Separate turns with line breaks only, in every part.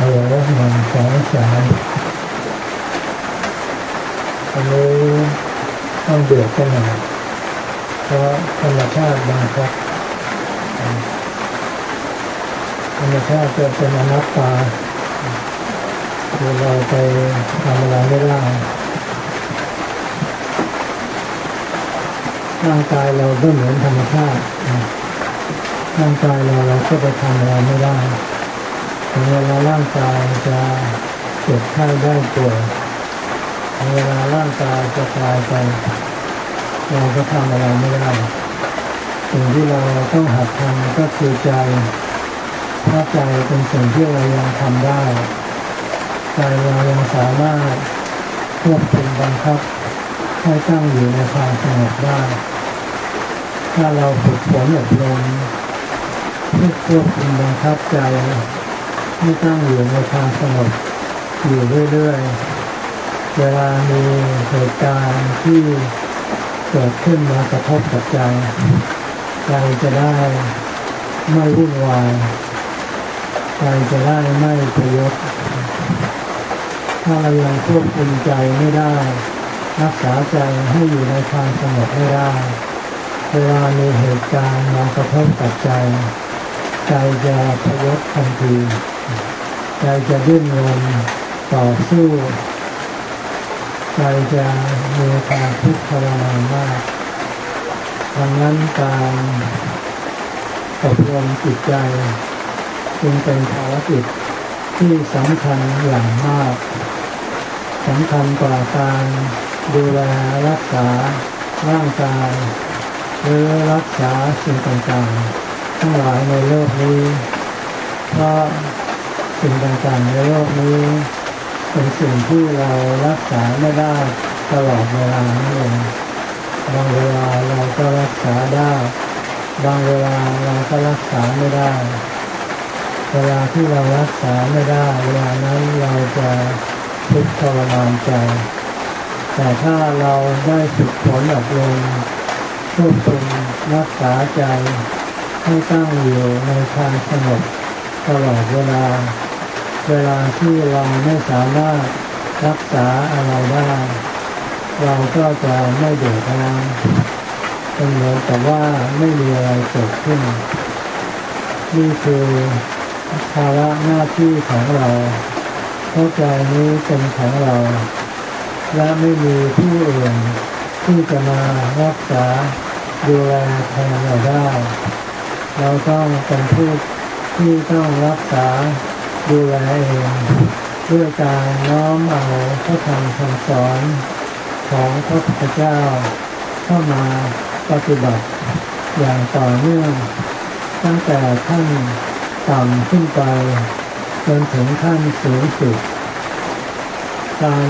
ฮัลโหลหนึ่งสองสามอันนี้ต้องเดือดกันหน่อยเพราะธรรมชาติบังคับธรรมชาติจะเป็นอนัตตาคือเราไปทำอะไรไม่ได้ร่างกายเราก็เหมือนธรรมชาติร่างกายเราเราก็ไปทำอะไรไม่ได้ ถึงเวลาร่างกายจะเจ็บไข้ได้ป่วยถึงเวลาร่างกายจะตายไป เราก็ทำอะไรไม่ได้สิ่งที่เราต้องหัดทำก็คือใจเพราใจเป็นสิ่งที่เรายังทำได้ใจเรายังสามารถควบคุมบังคับให้ตั้งอยู่ในความสงบได้ ถ้าเราฝึกฝนอบรมเพื่อควบคุมบังคับใจ ให้ตั้งอยู่ในความสงบอยู่เรื่อยๆ เวลามีเหตุการณ์ที่เกิดขึ้นมากระทบกับใจใจจะได้ไม่วุ่นวายใจจะได้ไม่ประยศถ้าเรายังควบคุมใจไม่ได้ รักษาใจให้อยู่ในความสงบไม่ได้ เวลามีเหตุการณ์มากระทบกับใจ ใจจะพยศทันที ใจจะดิ้นรนต่อสู้ใจจะมีความทุกข์ทรมานมากดังนั้นการอบรมจิตใจจึงเป็นภารกิจที่สำคัญอย่างมากสำคัญกว่าการดูแลรักษาร่างกายหรือรักษาสิ่งต่างๆ ทั้งหลายในโลกนี้เพราะ สิ่งต่างๆในโลกนี้เป็นสิ่งที่เรารักษาไม่ได้ตลอดเวลานั่นเองบางเวลาเราก็รักษาได้ บางเวลาเราก็รักษาไม่ได้ เวลาที่เรารักษาไม่ได้ เวลานั้นเราจะทุกข์ทรมานใจ แต่ถ้าเราได้ฝึกฝนอบรมควบคุมรักษาใจให้ตั้งอยู่ในความสงบตลอดเวลา เวลาที่เราไม่สามารถรักษาอะไรได้ เราก็จะไม่เดือดร้อนเป็นเหมือนกับว่าไม่มีอะไรเกิดขึ้น นี่คือภาระหน้าที่ของเราเพราะใจนี้เป็นของเรา และไม่มีผู้อื่นที่จะมารักษาดูแลแทนเราได้ เราต้องเป็นผู้ที่ต้องรักษา ดูแลเองด้วยการน้อมเอาพระธรรมคำสอนของพระพุทธเจ้า เข้ามาปฏิบัติอย่างต่อเนื่องตั้งแต่ขั้นต่ำขึ้นไปจนถึงขั้นสูงสุด การ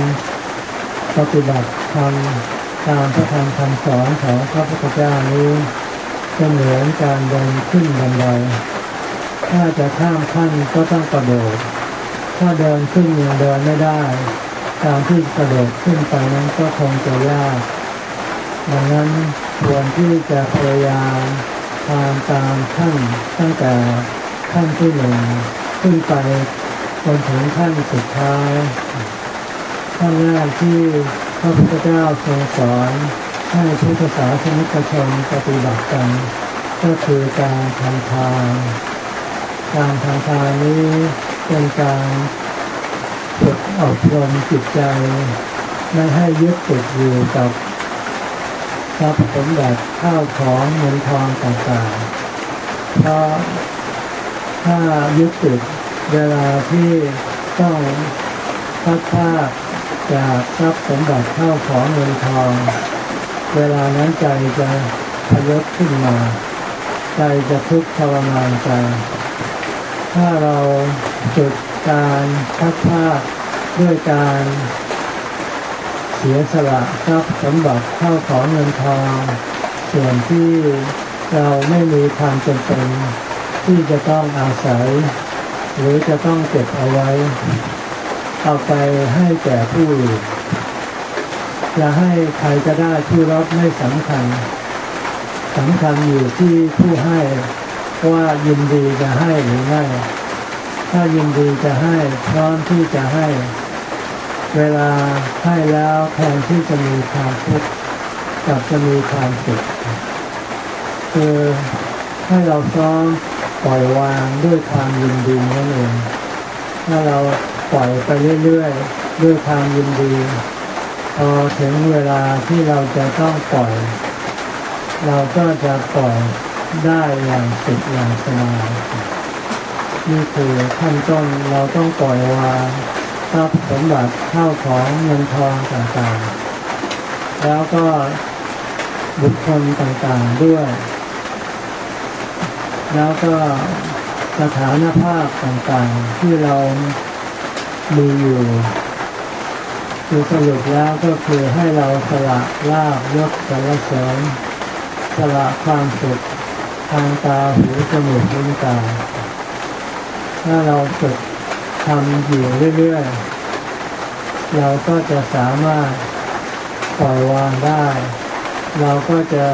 ปฏิบัติธรรมตามพระธรรมคำสอนของพระพุทธเจ้านี้เหมือนการเดินขึ้นบันได ถ้าจะข้ามขั้นก็ต้องกระโดด ถ้าเดินขึ้นยังเดินไม่ได้การที่กระโดดขึ้นไปนั้นก็คงจะยาก ดังนั้นควรที่จะพยายามตามตามขั้นตั้งแต่ขั้นที่หนึ่งขึ้นไปจนถึงขั้นสุดท้าย ขั้นแรกที่พระพุทธเจ้าทรงสอนให้พุทธศาสนิกชนปฏิบัติกัน ก็คือการทำทาน การทำทานนี้เป็นการฝึกอบรมจิตใจ ไม่ให้ยึดติดอยู่กับทรัพย์สมบัติข้าวของเงินทองต่างๆ เพราะถ้ายึดติดเวลาที่ต้องพัดพาจากทรัพย์สมบัติข้าวของเงินทอง เวลานั้นใจจะพยศขึ้นมา ใจจะทุกข์ทรมานใจ ถ้าเราจุดการพัดพาด้วยการเสียสละทรัพย์สมบัติข้าของเงินทองส่วนที่เราไม่มีความจำเป็นที่จะต้องอาศัย หรือจะต้องเก็บเอาไว้ เอาไปให้แก่ผู้อื่นจะให้ใครจะได้ผู้รับไม่สำคัญสำคัญอยู่ที่ผู้ให้ ว่ายินดีจะให้หรือไม่ถ้ายินดีจะให้พร้อมที่จะให้ เวลาให้แล้วแทนที่จะมีความทุกข์กลับจะมีความสุขคือให้เราซ้อมปล่อยวางด้วยความยินดีนั่นเองถ้าเราปล่อยไปเรื่อยๆด้วยความยินดีพอถึงเวลาที่เราจะต้องปล่อย เราก็จะปล่อย ได้อย่างสุดอย่างสบายนี่คือขั้นต้นเราต้องปล่อยวางทรัพย์สมบัติเข้าของเงินทองต่างๆ แล้วก็บุคคลต่างๆด้วย แล้วก็สถานภาพต่างๆที่เรามีอยู่คือสรุปแล้วก็คือให้เราสละลาบยกสรรเสริญสละความสุข ทางตาหูจมูกลิ้นกายถ้าเราฝึกทำอยู่เรื่อยๆ เราก็จะสามารถปล่อยวางได้ เราก็จะ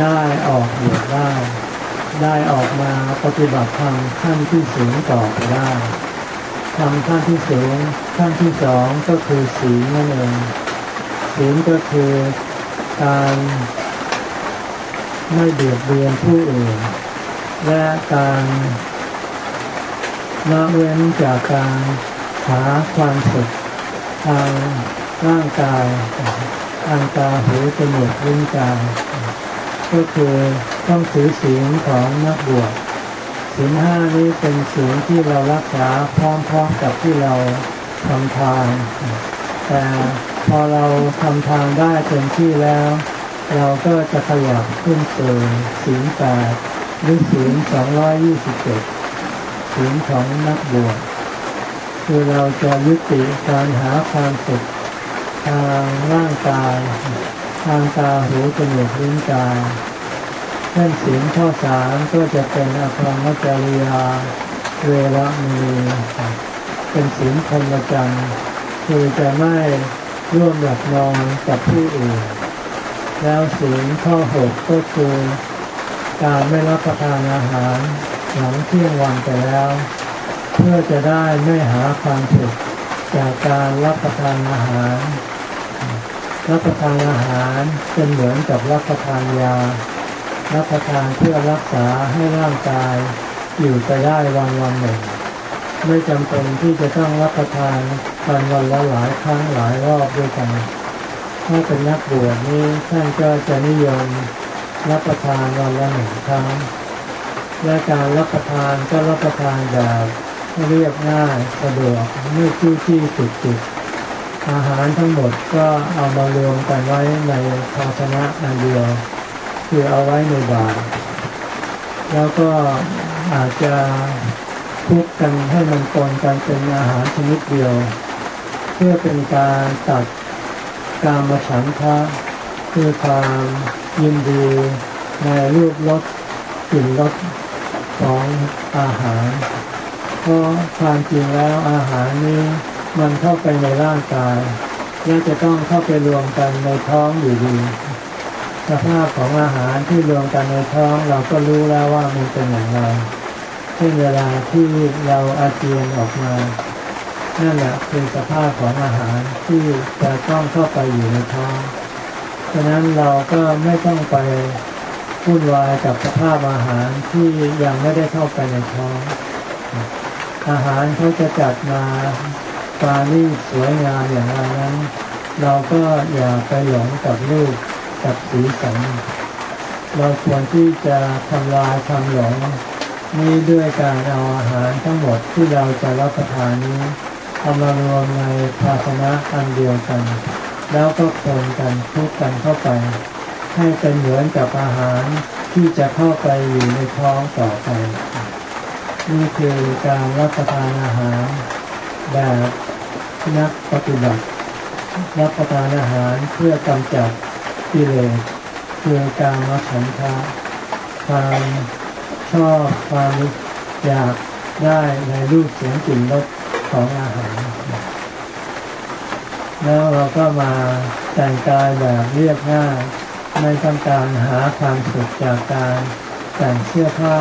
ได้ออกบวชได้ ได้ออกมาปฏิบัติธรรมขั้นที่สูงต่อไปได้ทำขั้นที่สูงขั้นที่สองก็คือศีลนั่นเองศีลก็คือการ ไม่เบียดเบียนผู้อื่น และการละเว้นจากการหาความสุขทางร่างกายทางตาหูจมูกลิ้นกายก็คือต้องถือศีลของนักบวชศีลห้านี้เป็นศีลที่เรารักษาพร้อมๆกับที่เราทำทานแต่พอเราทำทานได้เต็มที่แล้ว เราก็จะขยับขึ้นสู่ศีลแปดหรือศีลสองร้อยยี่สิบเจ็ดศีลของนักบวชคือเราจะยุติการหาความสุขทางร่างกายทางตาหูจมูกลิ้นกายเช่นศีลข้อสามก็จะเป็นอภรรมจริยาเวรมีเป็นศีลพรหมจรรย์คือจะไม่ร่วมหลับนอนกับผู้อื่น แล้วศีลข้อหกก็คือการไม่รับประทานอาหารหลังเที่ยงวันไปแล้ว เพื่อจะได้ไม่หาความสุขจากการรับประทานอาหาร รับประทานอาหารเป็นเหมือนกับรับประทานยา รับประทานเพื่อรักษาให้ร่างกายอยู่ไปได้วันวันหนึ่ง ไม่จำเป็นที่จะต้องรับประทานกันวันละหลายครั้งหลายรอบด้วยกัน ถ้าเป็นนักบวชนี้ท่านก็จะนิยมรับประทานวันละหนึ่งครั้ง และการรับประทานก็รับประทานแบบเรียบง่ายสะดวกไม่จี้จี้จุดจุดอาหารทั้งหมดก็เอามารวมกันไว้ในภาชนะอันเดียว คือเอาไว้ในบาตรแล้วก็อาจจะคลุกกันให้มันปนกันเป็นอาหารชนิดเดียว เพื่อเป็นการตัด การมาฉันทะคือความยินดีในรูปรสกลิ่นรสของอาหาร เพราะความจริงแล้วอาหารนี้มันเข้าไปในร่างกายและจะต้องเข้าไปรวมกันในท้องอยู่ดีสภาพของอาหารที่รวมกันในท้องเราก็รู้แล้วว่ามันเป็นอย่างไรเช่นเวลาที่เราอาเจียนออกมา นั่นแหละคือสภาพของอาหารที่จะต้องเข้าไปอยู่ในท้องฉะนั้นเราก็ไม่ต้องไปวุ่นวายกับสภาพอาหารที่ยังไม่ได้เข้าไปในท้องอาหารเขาจะจัดมาปานี่สวยงามอย่างไรนั้น เราก็อย่าไปหลงกับรูปกับสีสันเราควรที่จะทำลายความหลงนี้ด้วยการเอาอาหารทั้งหมดที่เราจะรับประทานนี้ เอามารวมในภาชนะอันเดียวกัน แล้วก็คนกันทุกกันเข้าไป ให้เป็นเหมือนกับอาหารที่จะเข้าไปอยู่ในท้องต่อไป นี่คือการรับประทานอาหารแบบนักปฏิบัติ รับประทานอาหารเพื่อกำจัดกิเลสคือการมาฉันทะความชอบความอยากได้ในรูปเสียงกลิ่นรส ของอาหาร แล้วเราก็มาแต่งกายแบบเรียบง่ายไม่ต้องการหาความสุขจากการแต่งเสื้อผ้า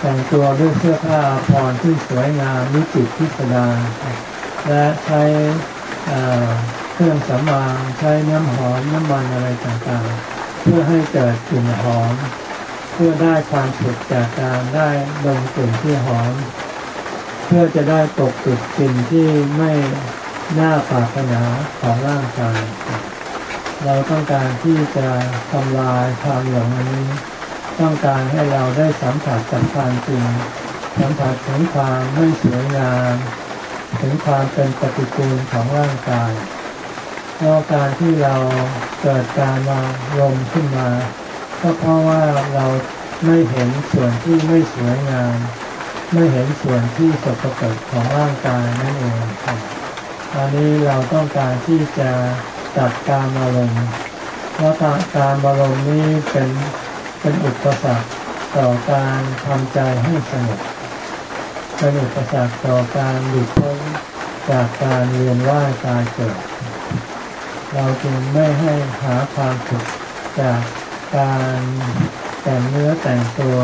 แต่งตัวด้วยเสื้อผ้าพรที่สวยงามมิจิตพิสดารและใช้เครื่องสำอางใช้น้ำหอมน้ำมันอะไรต่างๆ เพื่อให้เกิดกลิ่นหอม เพื่อได้ความสุขจากการได้ดมกลิ่นที่หอม พื่อจะได้ตกติดกลิ่นที่ไม่น่าปรารถนาของร่างกาย เราต้องการที่จะทำลายความหลงนี้ ต้องการให้เราได้สัมผัสกับความจริงสัมผัสถึงความไม่สวยงามถึงความเป็นปฏิกูลของร่างกายเพราะการที่เราเกิดการมาลมขึ้นมา ก็เพราะว่าเราไม่เห็นส่วนที่ไม่สวยงาม ไม่เห็นส่วนที่สกปรกของร่างกายนั่นเองตอนนี้เราต้องการที่จะตัดการอารมณ์เพราะการอารมณ์นี้เป็นเป็นอุปสรรคต่อการทำใจให้สงบเป็นอุปสรรคต่อการหลุดพ้นจากการเรียนว่ายตายเกิด เราจึงไม่ให้หาความสุขจากการแต่งเนื้อแต่งตัว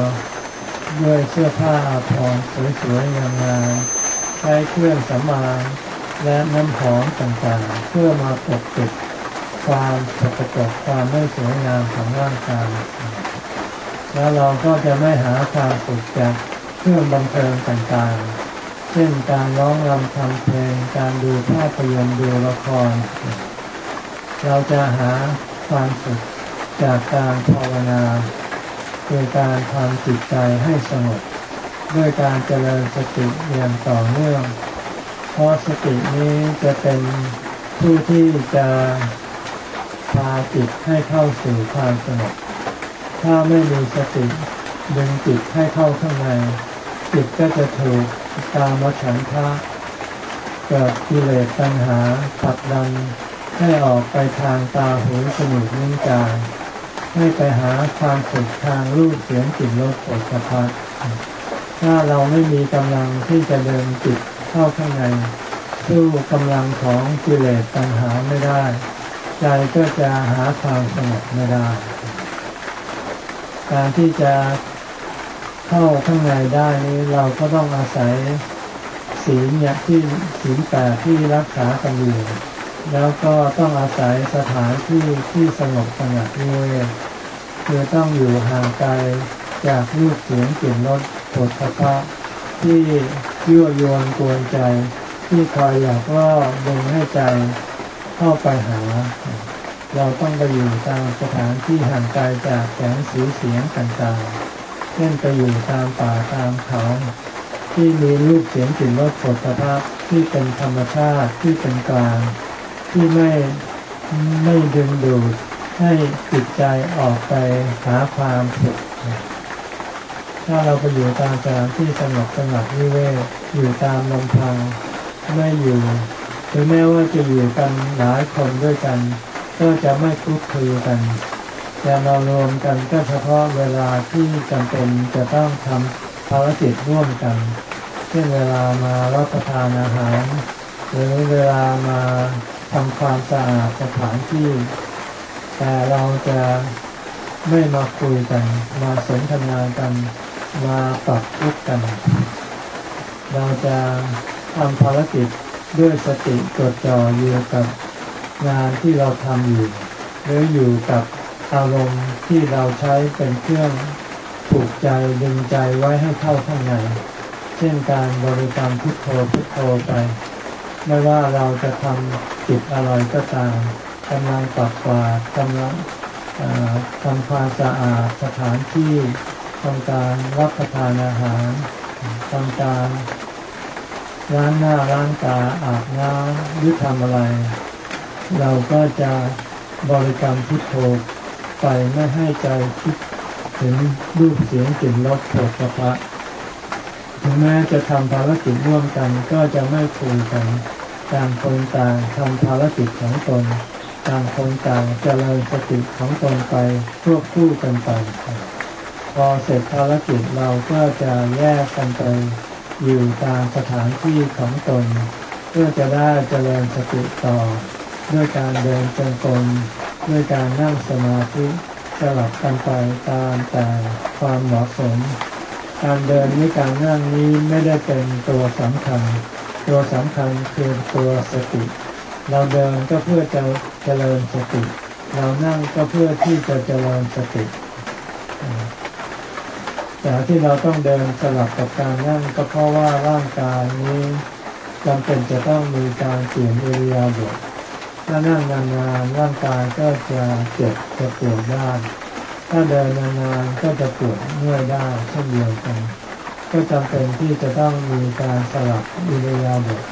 ด้วยเสื้อผ้าอาภรณ์สวยๆงามๆใช้เครื่องสำอางและน้ำหอมต่างๆ เพื่อมาปกปิดความสกปรกความไม่สวยงามของร่างกายแล้วเราก็จะไม่หาความสุขจากเครื่องบันเทิงต่างๆ เช่นการร้องรำทำเพลง การดูภาพยนตร์ดูละคร เราจะหาความสุขจากการภาวนา คือการทำจิตใจให้สงบด้วยการเจริญสติอย่างต่อเนื่อง เพราะสตินี้จะเป็นผู้ที่จะพาจิตให้เข้าสู่ความสงบ ถ้าไม่มีสติดึงจิตให้เข้าข้างใน จิตก็จะถูกตามวฉันทะเกิดกิเลสตัณหาขับดันให้ออกไปทางตาหูจมูกนิ้วกาย ให้ไปหาความสุขทางรูปเสียงกลิ่นรสโผฏฐัพถ้าเราไม่มีกำลังที่จะเดินจิตเข้าข้างในสู้กำลังของกิเลสตัณหาไม่ได้ ใจก็จะหาความสงบไม่ได้ การที่จะเข้าข้างในได้นี้เราก็ต้องอาศัยศีลเนี่ยที่ศีลแปดที่รักษากันอยู่ แล้วก็ต้องอาศัยสถานที่ที่สงบสงัดด้วย คือต้องอยู่ห่างไกลจากรูปเสียงกลิ่นรสผลพภะที่ยั่วยวนกวนใจ ที่คอยอยากล่อดึงให้ใจเข้าไปหา เราต้องไปอยู่ตามสถานที่ห่างไกลจากแสงสีเสียงต่างๆ เช่นไปอยู่ตามป่าตามเขา ที่มีรูปเสียงกลิ่นรสผลสภาที่เป็นธรรมชาติที่เป็นกลาง ที่ไม่ไม่ดึงดูดให้จิตใจออกไปหาความสุขถ้าเราไปอยู่ตามสถานที่สงบสงัดวิเวกอยู่ตามลำพังไม่อยู่ถึงแม้ว่าจะอยู่กันหลายคนด้วยกัน ก็จะไม่คุกคีกันจะมารวมกันก็เฉพาะเวลาที่จำเป็นจะต้องทำภารกิจร่วมกัน เช่นเวลามารับประทานอาหาร หรือเวลามา ทำความสะอาดสถานที่ แต่เราจะไม่มาคุยกัน มาสนทนากัน มาปรับทุกกัน เราจะทำภารกิจด้วยสติจดจ่ออยู่กับงานที่เราทำอยู่ หรืออยู่กับอารมณ์ที่เราใช้เป็นเครื่องผูกใจดึงใจไว้ให้เข้าข้างใน เช่นการบริกรรมพุทโธพุทโธไป ไม่ว่าเราจะทำจิตอะไรก็ตามกำลังปัดกวาดกำลังทำความสะอาดสถานที่ทำการรับประทานอาหารทำการล้างหน้าล้างตาอาบน้ำหรือทำอะไร เราก็จะบริกรรมพุทโธไปไม่ให้ใจคิดถึงรูปเสียงกลิ่นรสโผฏฐะถึงแม้จะทำภารกิจร่วมกันก็จะไม่คุยกัน ต่างคนต่างทำภารกิจของตน ต่างคนต่างเจริญสติของตนไปควบคู่กันไป พอเสร็จภารกิจเราก็จะแยกกันไป อยู่ตามสถานที่ของตน เพื่อจะได้เจริญสติต่อ ด้วยการเดินจงกรมด้วยการนั่งสมาธิสลับกันไปตามแต่ความเหมาะสม การเดินนี้การนั่งนี้ไม่ได้เป็นตัวสำคัญ ตัวสำคัญคือตัวสติ เราเดินก็เพื่อจะเจริญสติ เรานั่งก็เพื่อที่จะเจริญสติแต่ที่เราต้องเดินสลับกับการนั่งก็เพราะว่าร่างกายนี้จำเป็นจะต้องมีการเปลี่ยนอิริยาบถถ้านั่งนานๆร่างกายก็จะเจ็บจะปวดได้ถ้าเดินนานๆก็จะปวดเมื่อยได้เช่นเดียวกัน ก็จำเป็นที่จะต้องมีการสลับอิริยาบถ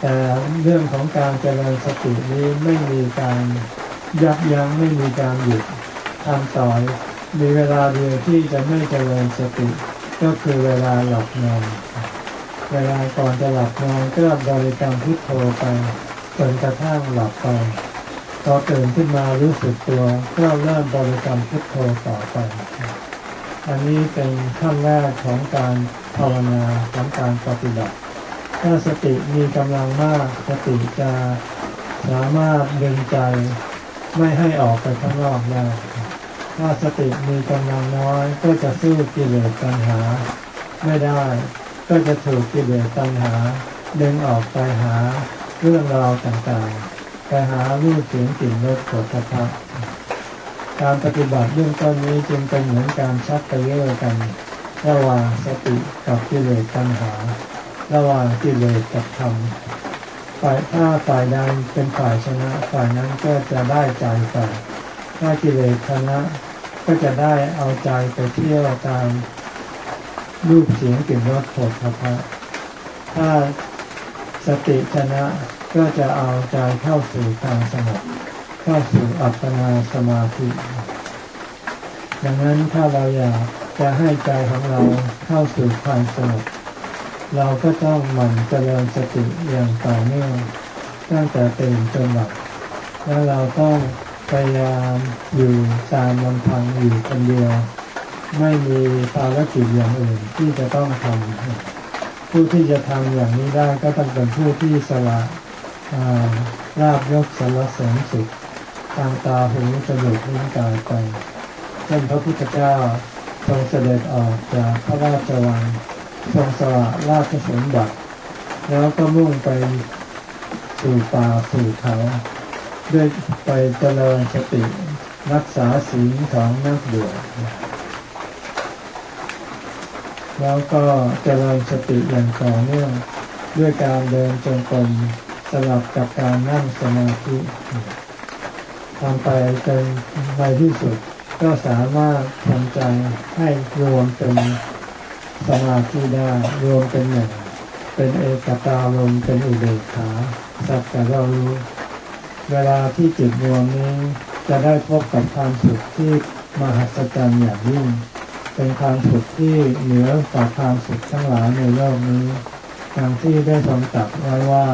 แต่เรื่องของการเจริญสตินี้ไม่มีการยับยั้งไม่มีการหยุดทำต่อมีเวลาเดียวที่จะไม่เจริญสติ ก็คือเวลาหลับนอนเวลาก่อนจะหลับนอนก็บริกรรมพุทโธไปจนกระทั่งหลับไปพอตื่นขึ้นมารู้สึกตัว ก็เริ่มบริกรรมพุทโธต่อไป อันนี้เป็นขั้นแรกของการภาวนาของการปฏิบัติ ถ้าสติมีกำลังมากสติจะสามารถดึงใจไม่ให้ออกไปข้างนอกได้ถ้าสติมีกำลังน้อยก็จะสู้กิเลสตัณหา ไม่ได้ ก็จะถูกกิเลสตัณหา ดึงออกไปหาเรื่องราวต่างๆ ไปหารูปเสียงกลิ่นรสโผฏฐัพ การปฏิบัติเรื่องต้นนี้จึงเป็นเหมือนการชักไปเยอกัน ระหว่างสติกับกิเลสตัณหา ระหว่างกิเลสกับธรรมฝ่ายถ้าฝ่ายใดเป็นฝ่ายชนะ ฝ่ายนั้นก็จะได้ใจไปถ้ากิเลสชนะ ก็จะได้เอาใจไปเที่ยวตามรูปเสียงกลิ่นรสผลพระถ้าสติชนะก็จะเอาใจเข้าสู่ความสงบ เข้าสู่อัปปนาสมาธิดังนั้นถ้าเราอยากจะให้ใจของเราเข้าสู่ความสงบเราก็ต้องหมั่นเจริญสติอย่างต่อเนื่องตั้งแต่ตื่นจนหลับแล้วเราต้องพยายามอยู่ตามลำพังอยู่คนเดียว ไม่มีภารกิจอย่างอื่นที่จะต้องทำผู้ที่จะทำอย่างนี้ได้ก็ต้องเป็นผู้ที่สละราบยกสารเสริญสุข ทางตาหูจมูกลิ้นกายไปเช่นพระพุทธเจ้าทรงเสด็จออกจากพระราชวังทรงสละราชสมบัติแล้วก็มุ่งไปสู่ป่าสู่เขาด้วยไปเจริญสติรักษาศีลของนักบวชแล้วก็เจริญสติอย่างต่อเนื่องด้วยการเดินจงกรมสลับกับการนั่งสมาธิ ทำไปจนในที่สุด ก็สามารถทำใจให้รวมเป็นสมาธิได้รวมเป็นหนึ่งเป็นเอกตาลมเป็นอุเบกขาสักแต่เรารู้ เวลาที่จิตรวมนี้ จะได้พบกับความสุขที่มหัศจรรย์อย่างยิ่ง เป็นความสุขที่เหนือกว่าความสุขทั้งหลายในโลกนี้อย่างที่ได้ทรงตรัสไว้ว่า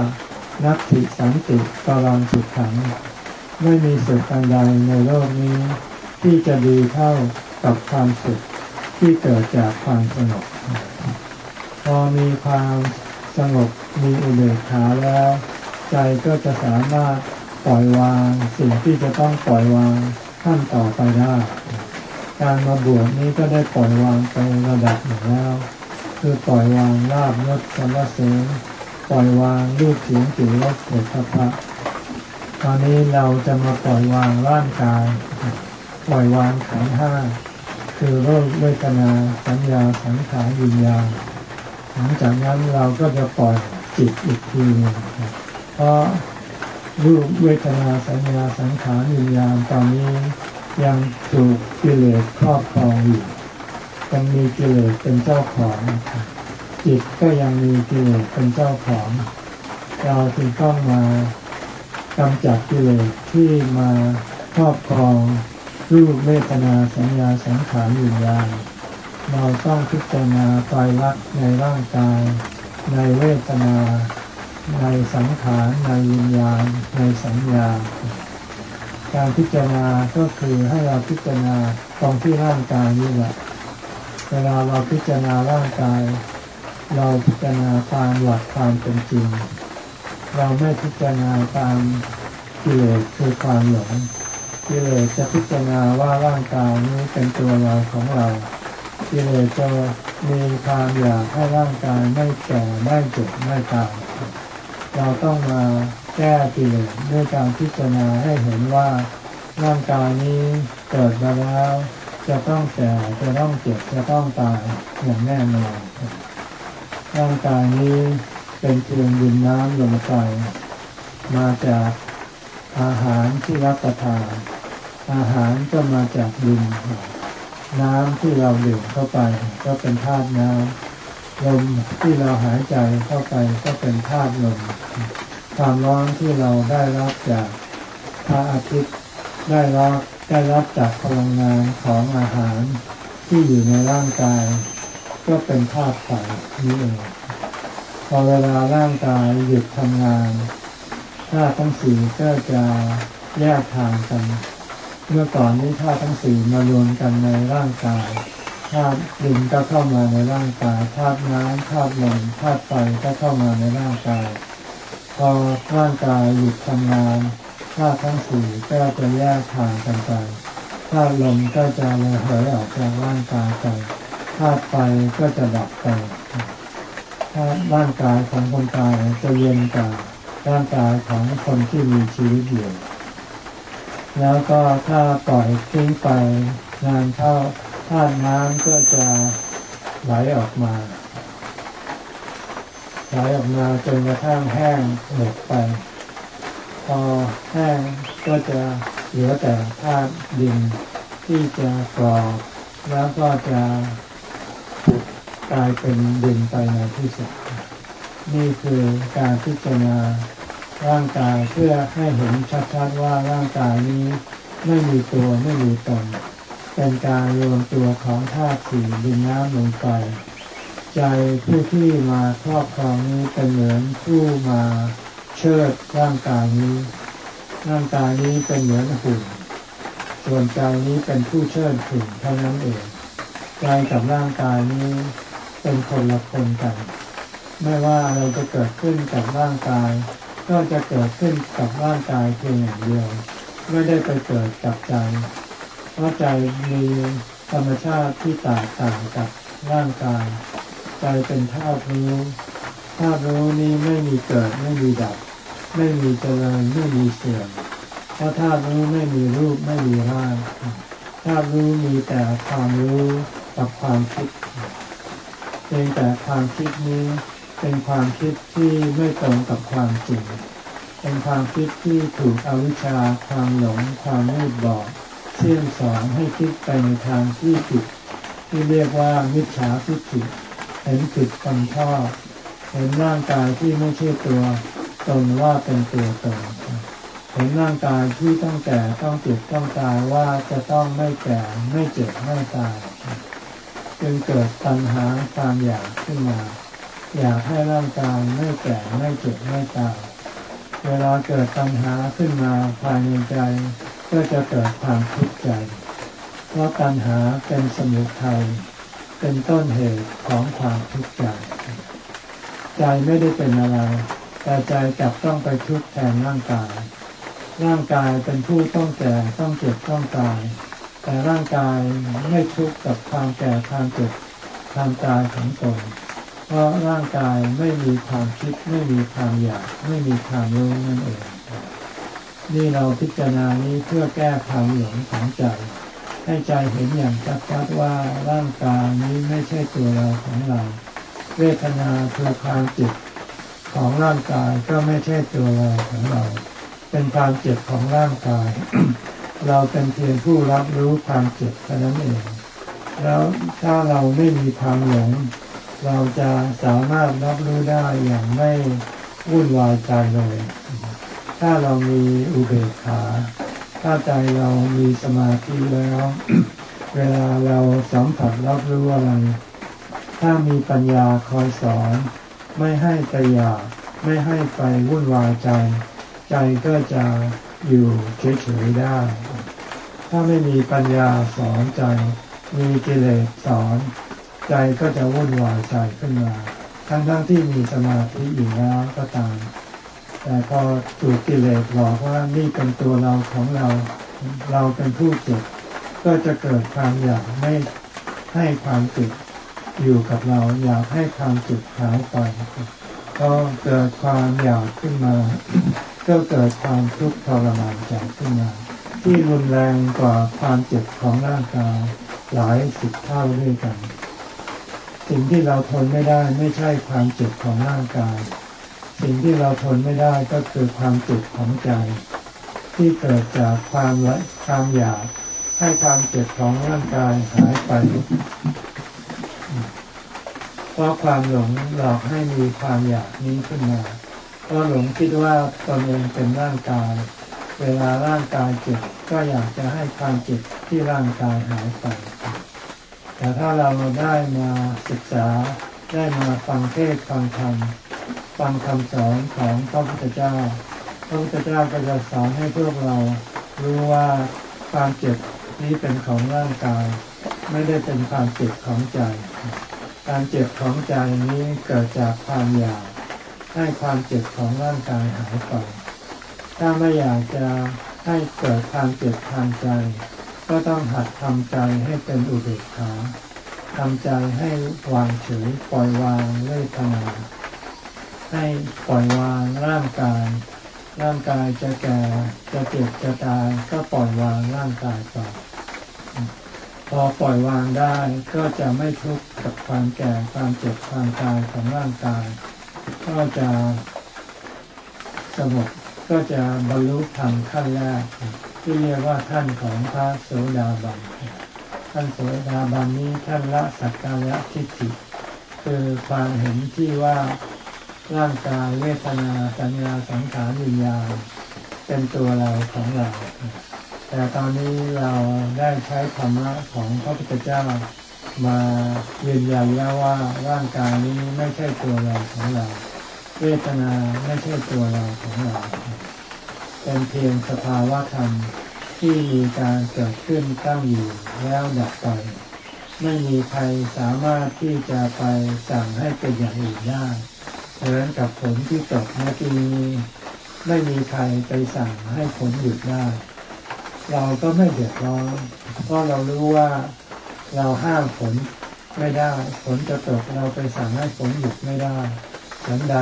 นักถิสันติกรังสุขขัง ไม่มีสุขอันใดในโลกนี้ ที่จะดีเท่ากับความสุขที่เกิดจากความสงบพอมีความสงบมีอุเบกขาแล้ว ใจก็จะสามารถปล่อยวาง สิ่งที่จะต้องปล่อยวางขั้นต่อไปได้ การมาบวชนี้ก็ได้ปล่อยวางไประดับหนึ่งแล้ว คือปล่อยวางลาบยศสรรเสริญปล่อยวางรูปเสียงกลิ่นรสเกิดพระ ตอนนี้เราจะมาปล่อยวางร่างกาย ปล่อยวางขันห้าคือโรคเวทนาสัญญาสังขารวิญญาณหลังจากนั้นเราก็จะปล่อยจิตอีกทีนึงเพราะรูปเวทนาสัญญาสังขารวิญญาณตอนนี้ยังถูกกิเลสครอบครองอยู่ยังมีกิเลสเป็นเจ้าของจิตก็ยังมีกิเลสเป็นเจ้าของ เราจึงต้องมา กำจัดกิเลสที่มาครอบครองรูปเวทนาสัญญาสังขารวิญญาณเราต้องพิจารณาไตรลักในร่างกาย ในเวทนา ในสังขารในวิญญาณ ในสัญญา การพิจารณาก็คือให้เราพิจารณาตรงที่ร่างกายนี่แหละเวลาเราพิจารณาร่างกาย เราพิจารณาตามหลักความเป็นจริง เราไม่พิจารณาตามกิเลสคือความหลงกิเลสจะพิจารณาว่าร่างกายนี้เป็นตัวเราของเรากิเลสจะมีความอยากให้ร่างกายไม่แก่ไม่เจ็บไม่ตายเราต้องมาแก้กิเลสด้วยการพิจารณาให้เห็นว่าร่างกายนี้เกิดมาแล้วจะต้องแก่จะต้องเจ็บจะต้องตายอย่างแน่นอนร่างกายนี้ เป็นเพียงดินน้ำลมไฟมาจากอาหารที่รับประทาน อาหารก็มาจากดิน น้ำที่เราดื่มเข้าไป ก็เป็นธาตุน้ำลมที่เราหายใจเข้าไปก็เป็นธาตุลมความร้อนที่เราได้รับจากพระอาทิตย์ได้รับได้รับจากพลังงานของอาหารที่อยู่ในร่างกาย ก็เป็นธาตุไฟนี่เอง พอเวลาร่างกายหยุดทำงานธาตุทั้งสี่ก็จะแยกทางกัน เมื่อก่อนนี้ธาตุทั้งสี่มารวมกันในร่างกายธาตุดินก็เข้ามาในร่างกายธาตุน้ำธาตุลมธาตุไฟก็เข้ามาในร่างกาย พอร่างกายหยุดทำงานธาตุทั้งสี่ก็จะแยกทางกันไปธาตุลมก็จะระเหยออกจากร่างกายไปธาตุไฟก็จะดับไป ร่างกายของคนตายจะเย็นกว่าร่างกายของคนที่มีชีวิตอยู่ แล้วก็ถ้าปล่อยทิ้งไปนานเข้าธาตุน้ำก็จะไหลออกมา ไหลออกมาจนกระทั่งแห้งหมดไป พอแห้งก็จะเหลือแต่ธาตุดินที่จะกรอบแล้วก็จะ กลายเป็นดินไปในที่สุด นี่คือการพิจารณาร่างกายเพื่อให้เห็นชัดๆว่าร่างกายนี้ไม่มีตัวไม่มีตน เป็นการรวมตัวของธาตุสี่ดินน้ำลมไฟใจผู้ที่มาครอบครองนี้เป็นเหมือนผู้มาเชิดร่างกายนี้ ร่างกายนี้เป็นเหมือนหุ่นส่วนใจนี้เป็นผู้เชิดหุ่นเท่านั้นเอง ใจกับร่างกายนี้ เป็นคนละคนกัน ไม่ว่าอะไรจะเกิดขึ้นกับร่างกาย ก็จะเกิดขึ้นกับร่างกายเพียงอย่างเดียว ไม่ได้ไปเกิดกับใจ เพราะใจมีธรรมชาติที่แตกต่างกับร่างกาย ใจเป็นธาตุรู้ธาตุรู้นี้ไม่มีเกิดไม่มีดับ ไม่มีเจริญไม่มีเสื่อมเพราะธาตุรู้ไม่มีรูปไม่มีร่างธาตุรู้มีแต่ความรู้กับความคิดเพียงแต่ความคิดนี้เป็นความคิดที่ไม่ตรงกับความจริง เป็นความคิดที่ถูกอวิชชาความหลงความมืดบอดเสี่ยมสอนให้คิดไปในทางที่ผิดที่เรียกว่ามิจฉาทิฏฐิเห็นผิดกำชอบเห็นร่างกายที่ไม่ใช่ตัวตนว่าเป็นตัวตนเห็นร่างกายที่ต้องแก่ต้องเจ็บต้องตายว่าจะต้องไม่แก่ไม่เจ็บไม่ตาย จึงเกิดตัณหาความอยากขึ้นมา อยากให้ร่างกายไม่แก่ไม่เจ็บไม่ตายเวลาเกิดตัณหาขึ้นมาภายในใจ ก็จะเกิดความทุกข์ใจ เพราะตัณหาเป็นสมุทัยเป็นต้นเหตุของความทุกข์ใจ ใจไม่ได้เป็นอะไร แต่ใจกลับต้องไปทุกข์แทนร่างกาย ร่างกายเป็นผู้ต้องแก่ต้องเจ็บต้องตาย แต่ร่างกายไม่ทุกข์กับความแก่ความเจ็บความตายของตน เพราะร่างกายไม่มีความคิดไม่มีความอยากไม่มีความรู้นั่นเองนี่เราพิจารณานี้เพื่อแก้ความหลงของใจ ให้ใจเห็นอย่างชัดๆว่าร่างกายนี้ไม่ใช่ตัวเราของเรา เวทนาคือความเจ็บของร่างกายก็ไม่ใช่ตัวเราของเรา เป็นความเจ็บของร่างกาย เราเป็นเพียงผู้รับรู้ความเจ็บเท่านั้นเอง แล้วถ้าเราไม่มีความหลง เราจะสามารถรับรู้ได้อย่างไม่วุ่นวายใจเลย ถ้าเรามีอุเบกขา ถ้าใจเรามีสมาธิแล้ว เวลาเราสัมผัสรับรู้อะไร ถ้ามีปัญญาคอยสอน ไม่ให้ไปอยากไม่ให้ไปวุ่นวายใจ ใจก็จะอยู่เฉยๆได้ ถ้าไม่มีปัญญาสอนใจ มีกิเลสสอน ใจก็จะวุ่นวายใจขึ้นมา ทั้งๆทที่มีสมาธิอยู่แล้วก็ตาม แต่พอถูกกิเลสหลอกว่านี่เป็นตัวเราของเรา เราเป็นผู้เจ็บก็จะเกิดความอยากไม่ให้ความสุขอยู่กับเราอยากให้ความสุขหายไปก็เกิดความอยากขึ้นมา ก็เกิดความทุกข์ทรมานใจขึ้นมา ที่รุนแรงกว่าความเจ็บของร่างกายหลายสิบเท่าด้วยกัน สิ่งที่เราทนไม่ได้ไม่ใช่ความเจ็บของร่างกาย สิ่งที่เราทนไม่ได้ก็คือความเจ็บของใจ ที่เกิดจากความละความอยากให้ความเจ็บของร่างกายหายไปเพราะความหลงหลอกให้มีความอยากนี้ขึ้นมาเพราะหลงคิดว่าตนเองเป็นร่างกาย เวลาร่างกายเจ็บก็อยากจะให้ความเจ็บที่ร่างกายหายไป แต่ถ้าเราได้มาศึกษาได้มาฟังเทศฟังธรรมฟังคำสอนของพระพุทธเจ้า พระพุทธเจ้าก็จะสอนให้พวกเรารู้ว่าความเจ็บนี้เป็นของร่างกาย ไม่ได้เป็นความเจ็บของใจ การเจ็บของใจนี้เกิดจากความอยากให้ความเจ็บของร่างกายหายไป ถ้าไม่อยากจะให้เกิดความเจ็บทางใจ ก็ต้องหัดทำใจให้เป็นอุเบกขาทำใจให้วางเฉยปล่อยวางเวทนาให้ปล่อยวางร่างกาย ร่างกายจะแก่จะเจ็บจะตายก็ปล่อยวางร่างกายไปพอปล่อยวางได้ก็จะไม่ทุกข์กับความแก่ความเจ็บความตายของร่างกาย ก็จะสงบ ก็จะบรรลุธรรมขั้นแรกที่เรียกว่าท่านของพระโสดาบันท่านโสดาบันนี้ท่านละสักการะทิฏฐิคือความเห็นที่ว่าร่างกายเวทนาสัญญาสังขารวิญญาณเป็นตัวเราของเรา แต่ตอนนี้เราได้ใช้ธรรมะของพระพุทธเจ้ามายืนยันแล้วว่าร่างกายนี้ไม่ใช่ตัวเราของเรา เวทนาไม่ใช่ตัวเราของเราเป็นเพียงสภาวะธรรมที่มีการเกิดขึ้นตั้งอยู่แล้วดับไป ไม่มีใครสามารถที่จะไปสั่งให้เป็นอย่างอื่นได้เหมือนกับฝนที่ตกเมื่อกี้ทีไม่มีใครไปสั่งให้ฝนหยุดได้ เราก็ไม่เดือดร้อนเพราะเรารู้ว่าเราห้ามฝนไม่ได้ฝนจะตกเราไปสั่งให้ฝนหยุดไม่ได้ ฉันใด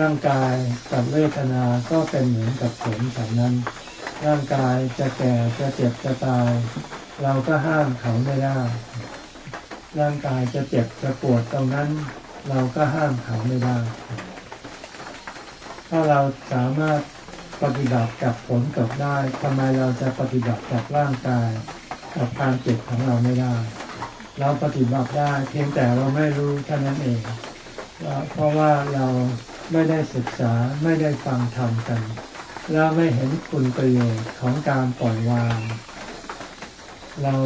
ร่างกายกับเวทนาก็เป็นเหมือนกับฝนฉันนั้น ร่างกายจะแก่จะเจ็บจะตาย เราก็ห้ามเขาไม่ได้ ร่างกายจะเจ็บจะปวดตรงนั้น เราก็ห้ามเขาไม่ได้ ถ้าเราสามารถปฏิบัติกับผลตกได้ทำไมเราจะปฏิบัติกับร่างกาย กับการเจ็บของเราไม่ได้ เราปฏิบัติได้เพียงแต่เราไม่รู้แค่นั้นเอง เพราะว่าเราไม่ได้ศึกษาไม่ได้ฟังธรรมกัน แล้วไม่เห็นคุณประโยชน์ของการปล่อยวาง เรา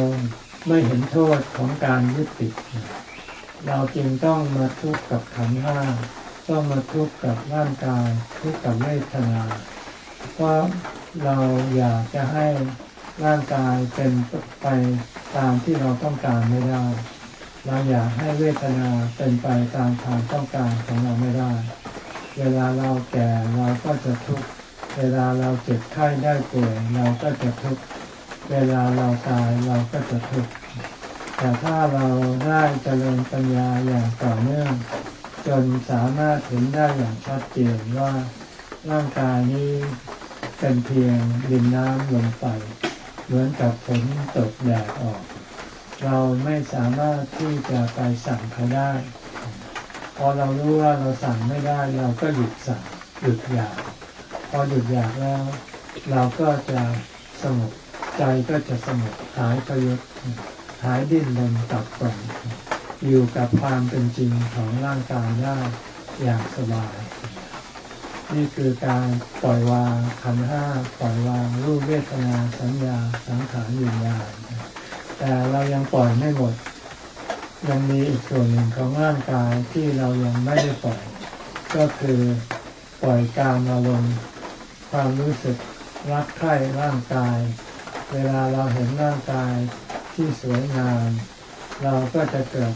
ไม่เห็นโทษของการยึดติด เราจึงต้องมาทุกข์กับขันห้าต้องมาทุกข์กับร่างกายทุกข์กับเวทนาเพราะเราอยากจะให้ร่างกายเป็นไปตามที่เราต้องการไม่ได้ เราอยากให้เวทนาเป็นไปตามความต้องการของเราไม่ได้ เวลาเราแก่เราก็จะทุกข์ เวลาเราเจ็บไข้ได้ป่วยเราก็จะทุกข์ เวลาเราตายเราก็จะทุกข์ แต่ถ้าเราได้เจริญปัญญาอย่างต่อเนื่อง จนสามารถเห็นได้อย่างชัดเจนว่าร่างกายนี้เป็นเพียงดินน้ำลมไฟเหมือนกับฝนตกแดดออก เราไม่สามารถที่จะไปสั่งเขาได้ พอเรารู้ว่าเราสั่งไม่ได้ เราก็หยุดสั่งหยุดอยาก พอหยุดอยากแล้ว เราก็จะสงบใจก็จะสงบหายประยุหายดิ้นรนตับกล่องอยู่กับความเป็นจริงของร่างกายได้อย่างสบาย นี่คือการปล่อยวางขันห้าปล่อยวางรูปเวทนาสัญญาสังขารวิญญาณ แต่เรายังปล่อยไม่หมด ยังมีอีกส่วนหนึ่งของร่างกายที่เรายังไม่ได้ปล่อย ก็คือปล่อยการอารมณ์ความรู้สึกรักใคร่ร่างกาย เวลาเราเห็นร่างกายที่สวยงาม เราก็จะเกิด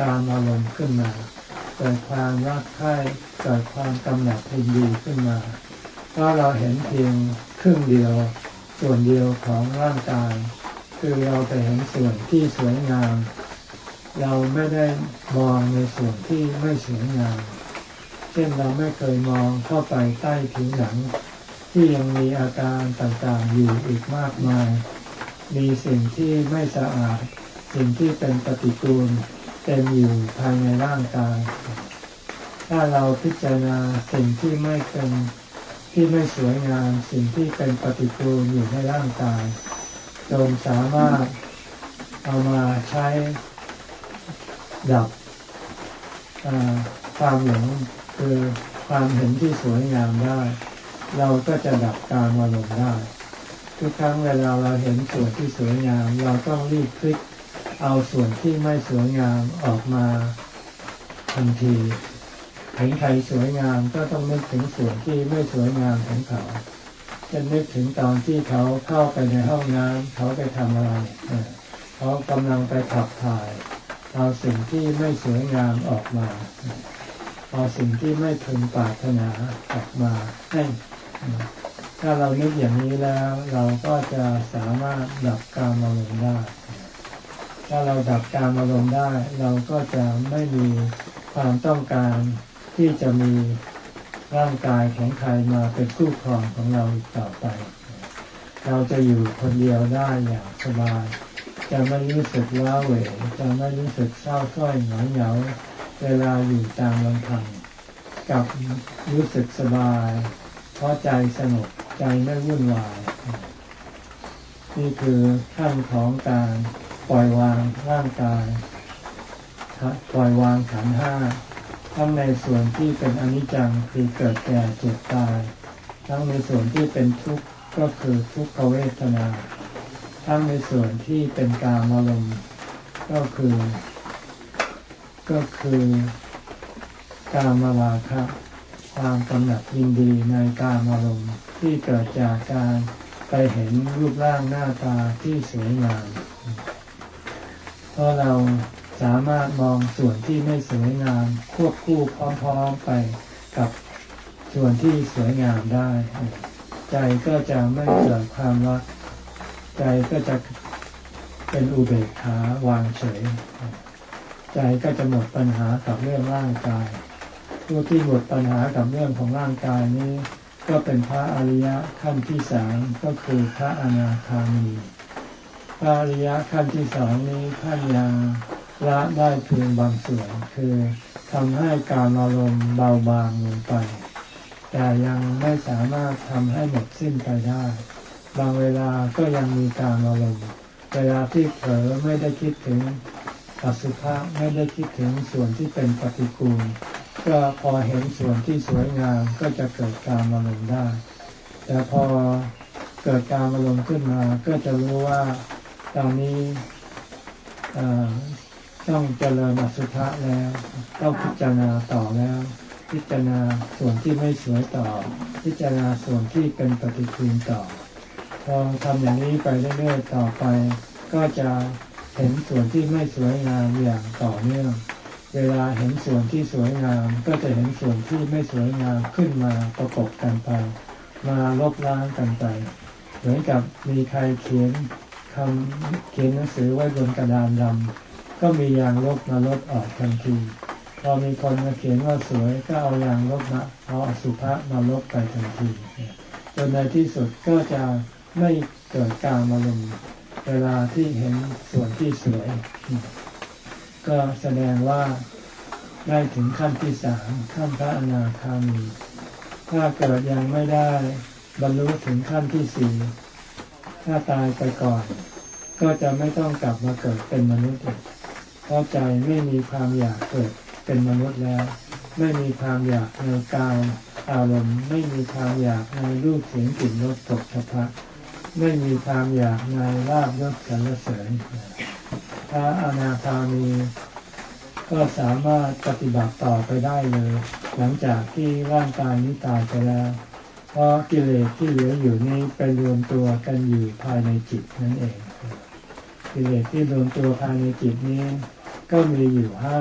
การอารมณ์ขึ้นมาเกิดความรักใคร่เกิดความกำหนัดยินดีขึ้นมาเพราะเราเห็นเพียงครึ่งเดียวส่วนเดียวของร่างกาย คือเราไปเห็นส่วนที่สวยงาม เราไม่ได้มองในส่วนที่ไม่สวยงาม เช่นเราไม่เคยมองเข้าไปใต้ผิวหนัง ที่ยังมีอาการต่างๆอยู่อีกมากมาย มีสิ่งที่ไม่สะอาด สิ่งที่เป็นปฏิกูลเต็มอยู่ภายในร่างกาย ถ้าเราพิจารณาสิ่งที่ไม่เป็นที่ไม่สวยงาม สิ่งที่เป็นปฏิกูลอยู่ในร่างกาย จนสามารถเอามาใช้ดับความหลงคือความเห็นที่สวยงามได้ เราก็จะดับการมาลงได้ ทุกครั้งเวลาเราเห็นส่วนที่สวยงาม เราต้องรีบคลิกเอาส่วนที่ไม่สวยงามออกมาทันทีเห็นใครสวยงามก็ต้องนึกถึงส่วนที่ไม่สวยงามของเขา จะนึกถึงตอนที่เขาเข้าไปในห้องน้ำเขาไปทำอะไรเขากำลังไปขับถ่ายเอาสิ่งที่ไม่สวยงามออกมาเอาสิ่งที่ไม่พึงปรารถนาออกมาให้ถ้าเรานึกอย่างนี้แล้ว เราก็จะสามารถดับการอารมณ์ได้ ถ้าเราดับการอารมณ์ได้ เราก็จะไม่มีความต้องการที่จะมี ร่างกายของใครมาเป็นคู่ครองของเราอีกต่อไป เราจะอยู่คนเดียวได้อย่างสบาย จะไม่รู้สึกว้าเหวจะไม่รู้สึกเศร้าส้อยหงอยเหงาเวลาอยู่ตามลำพังกับรู้สึกสบาย เพราะใจสงบใจไม่วุ่นวาย นี่คือขั้นของการปล่อยวางร่างกาย ปล่อยวางขันห้า ทั้งในส่วนที่เป็นอนิจจังคือเกิดแก่เจ็บตาย ทั้งในส่วนที่เป็นทุกข์ก็คือทุกขเวทนา ทั้งในส่วนที่เป็นกามอารมณ์ก็คือ ก็คือกามราคะความกำหนัดยินดีในกามอารมณ์ที่เกิดจากการไปเห็นรูปร่างหน้าตาที่สวยงามเพราะเรา สามารถมองส่วนที่ไม่สวยงาม ควบคู่พร้อมๆไปกับส่วนที่สวยงามได้ ใจก็จะไม่เกิดความรัก ใจก็จะเป็นอุเบกขาวางเฉย ใจก็จะหมดปัญหากับเรื่องร่างกายผู้ที่หมดปัญหากับเรื่องของร่างกายนี้ ก็เป็นพระอริยะขั้นที่สามก็คือพระอนาคามี พระอริยะขั้นที่สองนี้ท่านยัง ละได้เพียงบางส่วน คือทำให้การอารมณ์เบาบางลงไป แต่ยังไม่สามารถทำให้หมดสิ้นไปได้ บางเวลาก็ยังมีการอารมณ์เวลาที่เผลอไม่ได้คิดถึงอสุภะไม่ได้คิดถึงส่วนที่เป็นปฏิกูล ก็พอเห็นส่วนที่สวยงามก็จะเกิดการอารมณ์ได้ แต่พอเกิดการอารมณ์ขึ้นมาก็จะรู้ว่าตอนนี้ ต้องเจริญอสุภะแล้ว ต้องพิจารณาต่อแล้ว พิจารณาส่วนที่ไม่สวยต่อ พิจารณาส่วนที่เป็นปฏิคูลต่อ พอทำอย่างนี้ไปเรื่อยๆต่อไป ก็จะเห็นส่วนที่ไม่สวยงามอย่างต่อเนื่อง เวลาเห็นส่วนที่สวยงาม ก็จะเห็นส่วนที่ไม่สวยงามขึ้นมาประกบกันไป มาลบล้างกันไปเหมือนกับมีใครเขียนคำเขียนหนังสือไว้บนกระดานดำ ก็มียางลบมาลบออกทันทีพอมีคนมาเขียนว่าสวยก็เอายางลบมาเอาอสุภะมาลบไปทันทีจนในที่สุดก็จะไม่เกิดการมาลงเวลาที่เห็นส่วนที่สวย ก็แสดงว่าได้ถึงขั้นที่สามขั้นพระอนาคามี ถ้าเกิดยังไม่ได้บรรลุถึงขั้นที่สี่ถ้าตายไปก่อน ก็จะไม่ต้องกลับมาเกิดเป็นมนุษย์อีก เพราะใจไม่มีความอยากเกิดเป็นมนุษย์แล้ว ไม่มีความอยากในกายอารมณ์ ไม่มีความอยากในรูปเสียงกลิ่นรสตกฉพะไม่มีความอยากในลาบยศสรรเสริญพระอนาคามีก็สามารถปฏิบัติต่อไปได้เลย หลังจากที่ร่างกายนี้ตายไปแล้ว เพราะกิเลสที่เหลืออยู่นี้ไปรวมตัวกันอยู่ภายในจิตนั่นเอง กิเลสที่รวมตัวภายในจิตนี้ ก็มีอยู่ห้า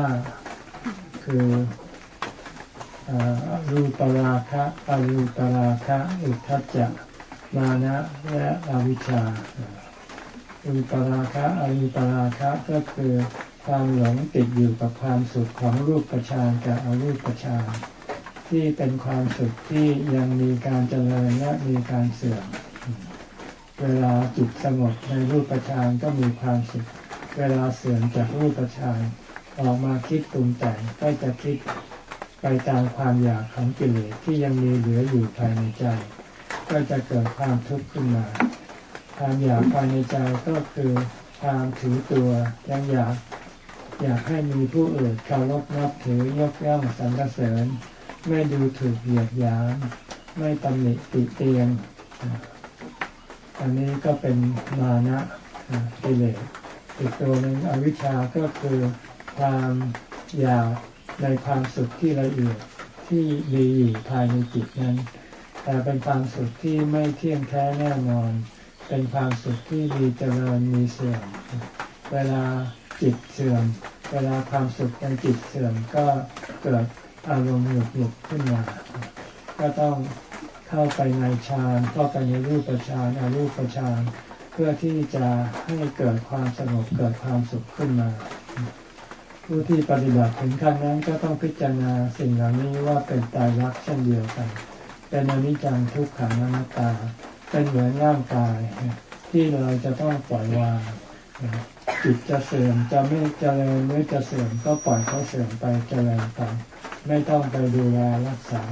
คือรูปราคะอรูปราคะอุทธัจจะมานะและอวิชชารูปราคะอรูปราคะก็คือความหลงติดอยู่กับความสุขของรูปประชานกับอรูปประชานที่เป็นความสุขที่ยังมีการเจริญและมีการเสื่อม เวลาจิตสงบในรูปประชานก็มีความสุข เวลาเสื่อมจากรูปประชานออกมาคิดตรุงแต่งก็จะคิดไปตามความอยากของกิเลสที่ยังมีเหลืออยู่ภายในใจ ก็จะเกิดความทุกข์ขึ้นมา ความอยากภายในใจก็คือความถือตัวยังอยากอยากให้มีผู้อื่นเคารพนับถือยกย่องสรรเสริญ ไม่ดูถูกเหยียดหยามไม่ตำหนิติเตียงอันนี้ก็เป็นมานะกิเลส อีกตัวหนึ่งอวิชชาก็คือความอยากในความสุขที่ละเอียดที่มีอยู่ภายในจิตนั้น แต่เป็นความสุขที่ไม่เที่ยงแท้แน่นอน เป็นความสุขที่มีเจริญมีเสื่อม เวลาจิตเสื่อม เวลาความสุขในจิตเสื่อมก็เกิดอารมณ์หยุดหยุดขึ้นมา ก็ต้องเข้าไปในฌานเข้าไปในรูปฌานอรูปฌาน เพื่อที่จะให้เกิดความสงบเกิดความสุขขึ้นมา ผู้ที่ปฏิบัติถึงขั้นนั้นก็ต้องพิจารณาสิ่งเหล่านี้ว่าเป็นตายรักเช่นเดียวกัน เป็นอนิจจังทุกขังอนัตตา เป็นเหมือนร่างกาย ที่เราจะต้องปล่อยวางจิตจะเสื่อมจะไม่เจริญหรือจะเสื่อมก็ปล่อยเขาเสื่อมไปเจริญไปไม่ต้องไปดูแลรักษา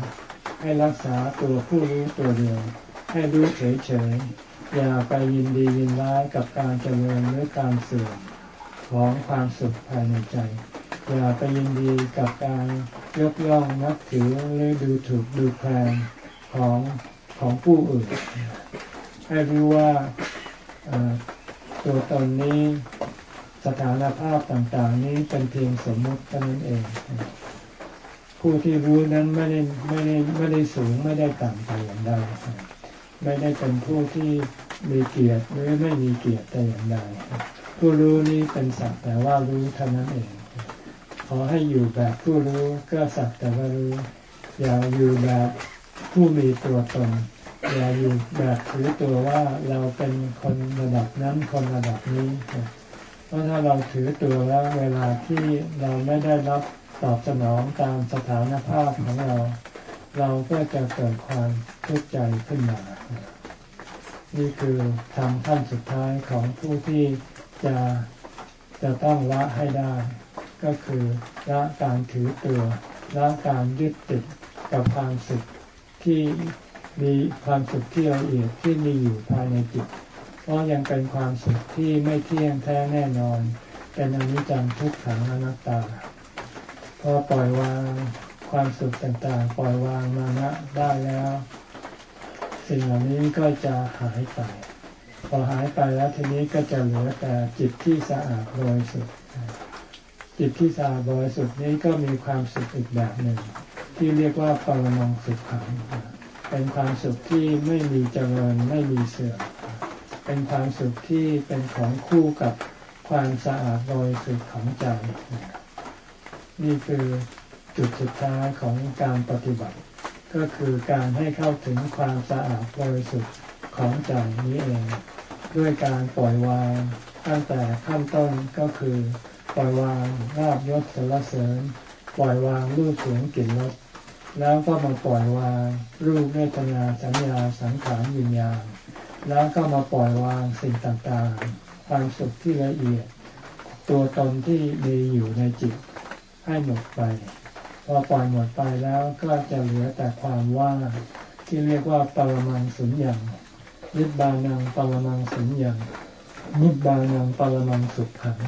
ให้รักษาตัวผู้รู้ตัวเดียว ให้รู้เฉยๆ อย่าไปยินดียินร้ายกับการเจริญหรือการเสื่อมของความสุขภายในใจ อย่าไปยินดีกับการยกย่องนับถือหรือดูถูกดูแคลนของของผู้อื่น ให้รู้ว่าตัวตนนี้สถานภาพต่างๆ นี้เป็นเพียงสมมติเท่านั้นเอง ผู้ที่รู้นั้นไม่ได้ไม่ได้ไม่ได้สูงไม่ได้ต่ำแต่อย่างใด ไม่ได้เป็นผู้ที่มีเกียรติหรือไม่มีเกียรติแต่อย่างใดผู้รู้นี้เป็นสักแต่ว่ารู้เท่านั้นเอง ขอให้อยู่แบบผู้รู้ก็สักแต่ว่ารู้อย่าอยู่แบบผู้มีตัวตนอย่าอยู่แบบถือตัวว่าเราเป็นคนระดับนั้นคนระดับนี้ เพราะถ้าเราถือตัวแล้วเวลาที่เราไม่ได้รับตอบสนองตามสถานภาพของเรา เราก็จะเกิดความทุกข์ใจขึ้นมา นี่คือทางขั้นสุดท้ายของผู้ที่จะจะต้องละให้ได้ ก็คือละการถือตัวละการยึดติดกับความสุขที่มีความสุขที่ละเอียดที่มีอยู่ภายในจิต เพราะยังเป็นความสุขที่ไม่เที่ยงแท้แน่นอน เป็นอนิจจังทุกขังอนัตตา พอปล่อยวางความสุขต่างๆ ปล่อยวางมานะได้แล้ว สิ่งเหล่านี้ก็จะหายไป พอหายไปแล้วทีนี้ก็จะเหลือแต่จิตที่สะอาดบริสุทธิ์จิตที่สะอาดบริสุทธิ์นี้ก็มีความสุขอีกแบบหนึ่ง ที่เรียกว่าปรมังสุขขังเป็นความสุขที่ไม่มีเจริญไม่มีเสื่อมเป็นความสุขที่เป็นของคู่กับความสะอาดบริสุทธิ์ของใจ นี่คือจุดสุดท้ายของการปฏิบัติ ก็คือการให้เข้าถึงความสะอาดบริสุทธิ์ของใจนี้เอง ด้วยการปล่อยวางตั้งแต่ขั้นต้นก็คือ ปล่อยวางราบยศสรรเสริญ ปล่อยวางรูปเสียงกลิ่นรสแล้วก็มาปล่อยวางรูปเวทนาสัญญาสังขารวิญญาณแล้วก็มาปล่อยวางสิ่งต่างๆ ความสุขที่ละเอียด ตัวตนที่มีอยู่ในจิตให้หมดไป อปล่อยหมดไปแล้วก็จะเหลือแต่ความว่างที่เรียกว่าปรมังสุญญ์นิบานังปรมังสุญญ์นิบานังปรมังสุขขัง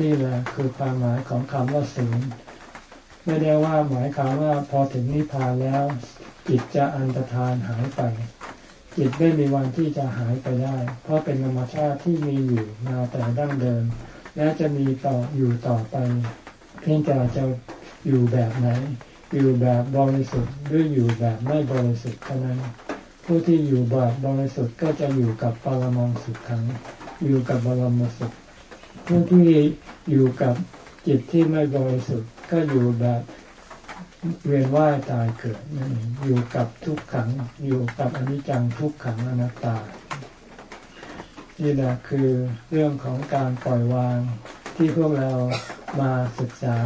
นี่แหละคือความหมายของคำว่าสุญไม่ได้ว่าหมายความว่าพอถึงนิพพานแล้ว จิตจะอันตรธานหายไป จิตไม่มีวันที่จะหายไปได้ เพราะเป็นธรรมชาติที่มีอยู่มาแต่ดั้งเดิม และจะมีต่ออยู่ต่อไป เพียงแต่จะ อยู่แบบไหน อยู่แบบบริสุทธิ์หรืออยู่แบบไม่บริสุทธิ์เท่านั้น ผู้ที่อยู่แบบบริสุทธิ์ก็จะอยู่กับปรมังสุขขัง อยู่กับบรมสุข ผู้ที่อยู่กับจิตที่ไม่บริสุทธิ์ก็อยู่แบบเวียนว่ายตายเกิดนั่นเองอยู่กับทุกขัง อยู่กับอนิจจังทุกขังอนัตตา นี่แหละคือเรื่องของการปล่อยวางที่พวกเรามาศึกษา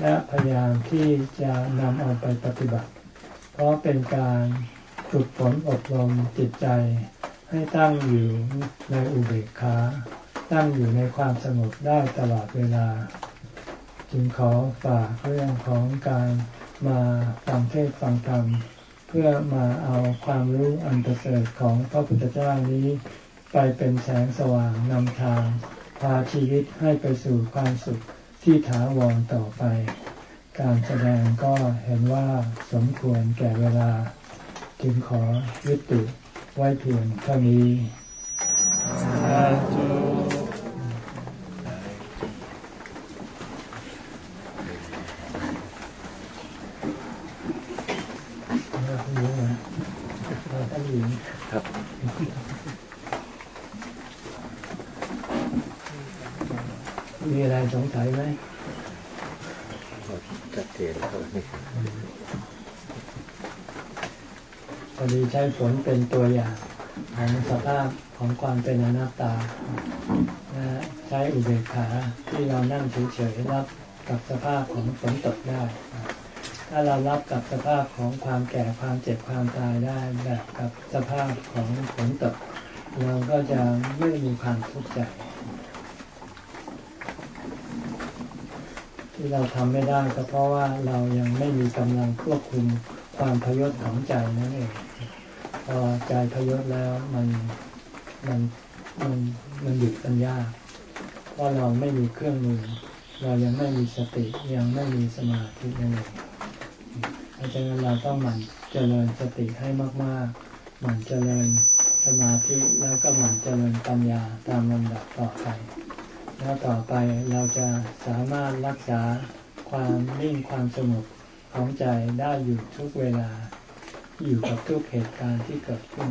และพยายามที่จะนำเอาไปปฏิบัติ เพราะเป็นการฝึกฝนอบรมจิตใจ ให้ตั้งอยู่ในอุเบกขาตั้งอยู่ในความสงบได้ตลอดเวลา จึงขอฝากเรื่องของการมาฟังเทศฟังธรรม เพื่อมาเอาความรู้อันประเสริฐของพระพุทธเจ้านี้ ไปเป็นแสงสว่างนำทาง พาชีวิตให้ไปสู่ความสุข ที่ถาวรต่อไป การแสดงก็เห็นว่าสมควรแก่เวลา จึงขอยุติไว้เพียงเท่านี้เราท่านหญิงนะเราท่านหญิง
ครับ
มี อะไรสงสัยไหม
ชัดเจนครับนี่
พอดีใช้ฝนเป็นตัวอย่างของสภาพของความเป็นอนัตตาและใช้อุเบกขาที่เรานั่งเฉยๆรับกับสภาพของฝนตกได้ ถ้าเรารับกับสภาพของความแก่ความเจ็บความตายได้แบบกับสภาพของฝนตก เราก็จะไม่มีความทุกข์ใจ ที่เราทำไม่ได้ก็เพราะว่าเรายังไม่มีกำลังควบคุมความพยศของใจนั่นเองพอใจพยศแล้วมันมันมันมันหยุดกันยาเพราะเราไม่มีเครื่องมือ เรายังไม่มีสติยังไม่มีสมาธินั่นเองเพราะฉะนั้นเราต้องหมั่นเจริญสติให้มากๆหมั่นเจริญสมาธิแล้วก็หมั่นเจริญปัญญาตามลำดับต่อไป แล้วต่อไปเราจะสามารถรักษาความนิ่งความสงบของใจได้อยู่ทุกเวลา อยู่กับทุกเหตุการณ์ที่เกิดขึ้น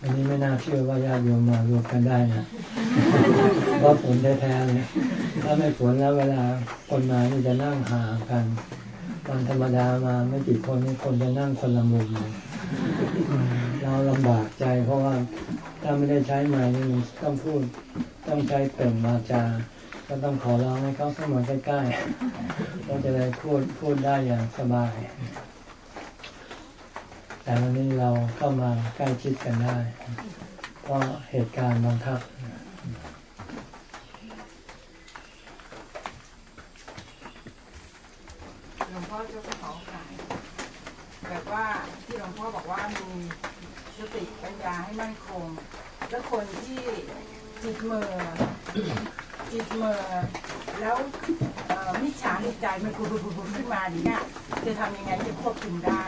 อันนี้ไม่น่าเชื่อว่าญาติโยมมารวมกันได้นะเพราะฝนแท้ๆเลยถ้าไม่ฝนแล้วเวลาคนมานี่จะนั่งห่างกัน วันธรรมดามาไม่กี่คนนี่คนจะนั่งคนละมุมเราลำบากใจเพราะว่าถ้าไม่ได้ใช้ไม้นี่มันต้องพูดต้องใช้เปล่งวาจาก็ต้องขอร้องให้เขาเข้ามาใกล้ๆเราจะได้พูดพูดได้อย่างสบาย แต่วันนี้เราเข้ามาใกล้ชิดกันได้ เพราะเหตุการณ์บังคับ
หลวงพ่อจะขอโอกาสแบบว่าที่หลวงพ่อ บอกว่ามีสติปัญญาให้มั่นคง แล้วคนที่จิตเหมอจิตเหมอแล้วมิจฉาในใจมันกุบุบขึ้นมาอย่างเนี้ยจะทำยังไงจะควบคุมได้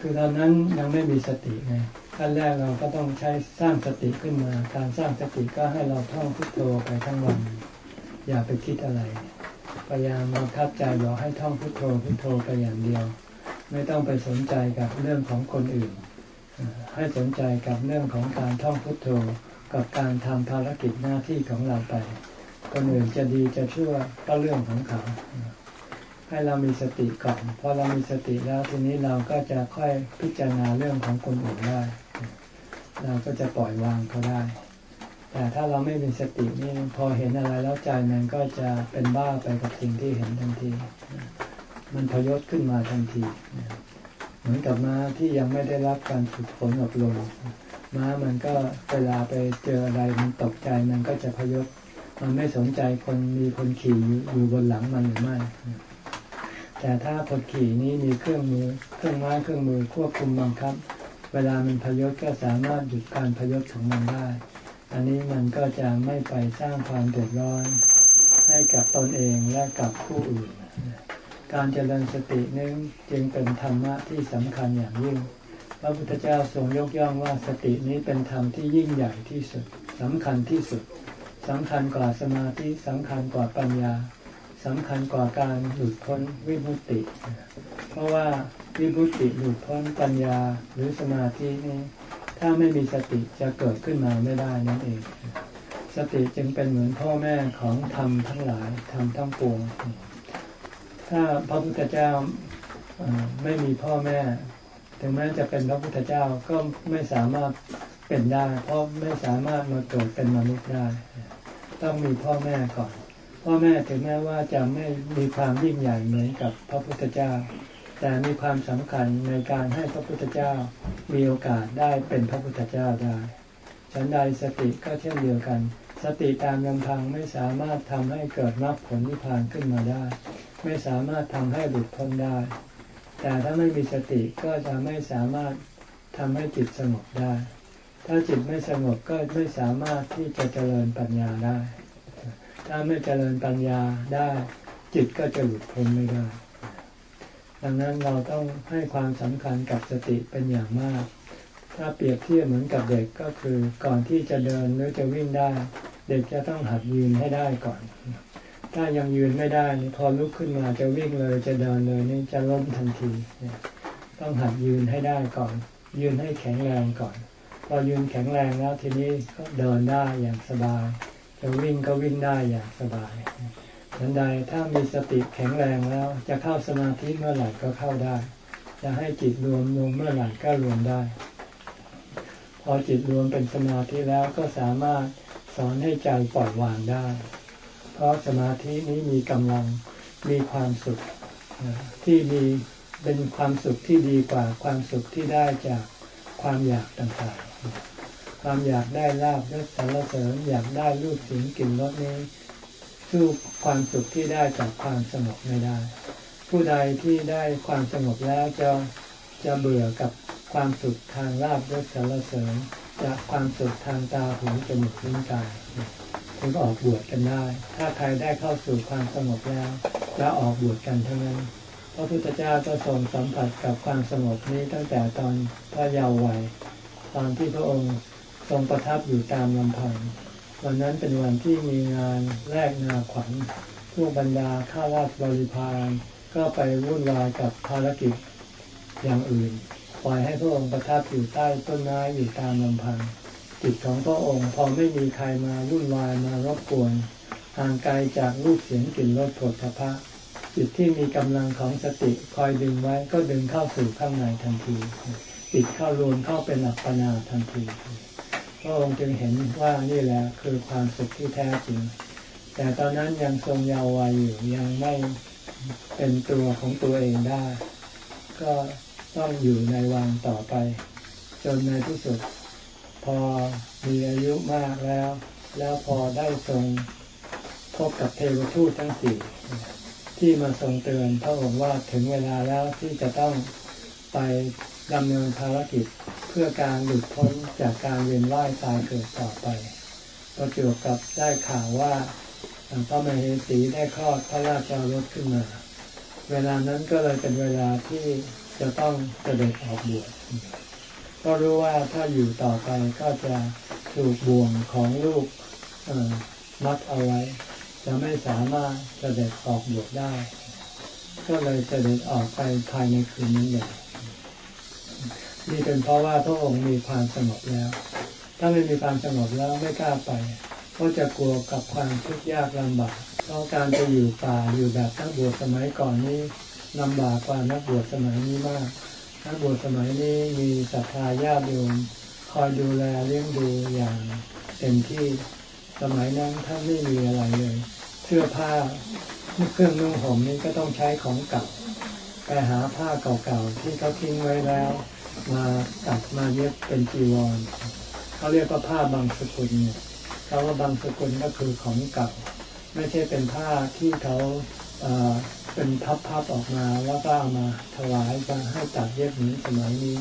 คือตอนนั้นยังไม่มีสติไงขั้นแรกเราก็ต้องใช้สร้างสติขึ้นมา การสร้างสติก็ให้เราท่องพุทโธไปทั้งวัน อย่าไปคิดอะไร พยายามบังคับใจบอกให้ท่องพุทโธพุทโธไปอย่างเดียว ไม่ต้องไปสนใจกับเรื่องของคนอื่น ให้สนใจกับเรื่องของการท่องพุทโธกับการทำภารกิจหน้าที่ของเราไป คนอื่นจะดีจะชั่วก็เรื่องของเขา ให้เรามีสติก่อนพอเรามีสติแล้วทีนี้เราก็จะค่อยพิจารณาเรื่องของคนอื่นได้ เราก็จะปล่อยวางเขาได้ แต่ถ้าเราไม่มีสตินี่พอเห็นอะไรแล้วใจมันก็จะเป็นบ้าไปกับสิ่งที่เห็นทันที มันพยศขึ้นมาทันที เหมือนกับม้าที่ยังไม่ได้รับการฝึกฝนอบรมม้ามันก็เวลาไปเจออะไรมันตกใจมันก็จะพยศมันไม่สนใจคนมีคนขี่อยู่บนหลังมันหรือไม่ แต่ถ้าคนขี่นี้มีเครื่องมือ เครื่องไม้เครื่องมือควบคุมบังคับ เวลามันพยศก็สามารถหยุดการพยศของมันได้ อันนี้มันก็จะไม่ไปสร้างความเดือดร้อน ให้กับตนเองและกับผู้อื่น การเจริญสตินี้จึงเป็นธรรมะที่สำคัญอย่างยิ่ง พระพุทธเจ้าทรงยกย่องว่าสตินี้เป็นธรรมที่ยิ่งใหญ่ที่สุดสำคัญที่สุดสำคัญกว่าสมาธิสำคัญกว่าปัญญาสำคัญกว่าการหลุดพ้นวิมุตติ เพราะว่าวิมุตติหลุดพ้นปัญญาหรือสมาธินี้ถ้าไม่มีสติจะเกิดขึ้นมาไม่ได้นั่นเอง สติจึงเป็นเหมือนพ่อแม่ของธรรมทั้งหลายธรรมทั้งปวง ถ้าพระพุทธเจ้าไม่มีพ่อแม่ ถึงแม้จะเป็นพระพุทธเจ้าก็ไม่สามารถเป็นได้ เพราะไม่สามารถมาเกิดเป็นมนุษย์ได้ ต้องมีพ่อแม่ก่อน พ่อแม่ถึงแม้ว่าจะไม่มีความยิ่งใหญ่เหมือนกับพระพุทธเจ้า แต่มีความสำคัญในการให้พระพุทธเจ้ามีโอกาสได้เป็นพระพุทธเจ้าได้ ฉันใดสติก็เช่นเดียวกัน สติตามลำพังไม่สามารถทำให้เกิดมรรคผลนิพพานขึ้นมาได้ ไม่สามารถทำให้หลุดพ้นได้ แต่ถ้าไม่มีสติก็จะไม่สามารถทำให้จิตสงบได้ ถ้าจิตไม่สงบก็ไม่สามารถที่จะเจริญปัญญาได้ ถ้าไม่เจริญปัญญาได้ จิตก็จะหลุดพ้นไม่ได้ ดังนั้นเราต้องให้ความสำคัญกับสติเป็นอย่างมาก ถ้าเปรียบเทียบเหมือนกับเด็กก็คือก่อนที่จะเดินหรือจะวิ่งได้ เด็กจะต้องหัดยืนให้ได้ก่อน ถ้ายังยืนไม่ได้ พอลุกขึ้นมาจะวิ่งเลยจะเดินเลยนี่จะล้มทันที ต้องหัดยืนให้ได้ก่อน ยืนให้แข็งแรงก่อน พอยืนแข็งแรงแล้วทีนี้ก็เดินได้อย่างสบาย จะวิ่งก็วิ่งได้อย่างสบายฉันใดถ้ามีสติแข็งแรงแล้ว จะเข้าสมาธิเมื่อไหร่ก็เข้าได้ จะให้จิตรวมลงเมื่อไหร่ก็รวมได้ พอจิตรวมเป็นสมาธิแล้วก็สามารถสอนให้ใจปล่อยวางได้ เพราะสมาธินี้มีกำลังมีความสุขที่มีเป็นความสุขที่ดีกว่าความสุขที่ได้จากความอยากต่างๆ ความอยากได้ลาบยศสรรเสริญอยากได้รูปเสียงกลิ่นรสนี้สู้ความสุขที่ได้จากความสงบไม่ได้ ผู้ใดที่ได้ความสงบแล้วจะจะเบื่อกับความสุขทางลาบยศสรรเสริญ จากความสุขทางตาหูจมูกลิ้นกาย ถึงออกบวชกันได้ ถ้าใครได้เข้าสู่ความสงบแล้วจะออกบวชกันทั้งนั้นพระพุทธเจ้าก็ทรงสัมผัสกับความสงบนี้ตั้งแต่ตอนพระเยาว์วัยตอนที่พระองค์ทรงประทับอยู่ตามลำพังวันนั้นเป็นวันที่มีงานแรกนาขวัญพวกบรรดาข้าราชบริพารก็ไปวุ่นวายกับภารกิจอย่างอื่น ปล่อยให้พระองค์ประทับอยู่ใต้ต้นไม้อยู่ตามลำพัง จิตของพระองค์ พอไม่มีใครมาวุ่นวายมารบกวนห่างไกลจากรูปเสียงกลิ่นรสผลพภะจิตที่มีกำลังของสติคอยดึงไว้ก็ดึงเข้าสู่ข้างในทันที จิตเข้ารวมเข้าเป็นอัปปนาทันทีพระองค์จึงเห็นว่านี่แหละคือความสุขที่แท้จริง แต่ตอนนั้นยังทรงเยาว์วัยอยู่ยังไม่เป็นตัวของตัวเองได้ ก็ต้องอยู่ในวังต่อไป จนในที่สุด พอมีอายุมากแล้ว แล้วพอได้ทรงพบกับเทวทูตทั้งสี่ที่มาทรงเตือนพระองค์ว่าถึงเวลาแล้วที่จะต้องไปดำเนินภารกิจเพื่อการหลุดพ้นจากการเวียนว่ายตายเกิดต่อไปประจวบกับได้ข่าวว่าพระมเหสีได้คลอดพระราชารถขึ้นมา เวลานั้นก็เลยเป็นเวลาที่จะต้องเสด็จออกบวช ก็รู้ว่าถ้าอยู่ต่อไปก็จะถูกบ่วงของลูกมัดเอาไว้ จะไม่สามารถเสด็จออกบวชได้ ก็เลยเสด็จออกไปภายในคืนนี้นเลยนี่เป็นเพราะว่าพระองค์มีความสงบแล้ว ถ้าไม่มีความสงบแล้วไม่กล้าไปก็จะกลัวกับความทุกข์ยากลำบากเพราะการจะอยู่ป่าอยู่แบบนักบวชสมัยก่อนนี้ลำบากกว่านักบวชสมัยนี้มาก นักบวชสมัยนี้มีศรัทธาญาติโยมคอยดูแลเลี้ยงดูอย่างเต็มที่สมัยนั้นท่านไม่มีอะไรเลย เสื้อผ้าเครื่องนุ่งห่มนี้ก็ต้องใช้ของเก่าไปหาผ้าเก่าๆที่เขาทิ้งไว้แล้ว มาตัดมาเย็บเป็นจีวรเขาเรียกว่าผ้าบางสกุลเนี่ยเขาว่าบางสกุลก็คือของเก่า ไม่ใช่เป็นผ้าที่เขา เป็นพับๆออกมาแล้วก็เอามาถวายจะให้ตัดเย็บเหมือนสมัยนี้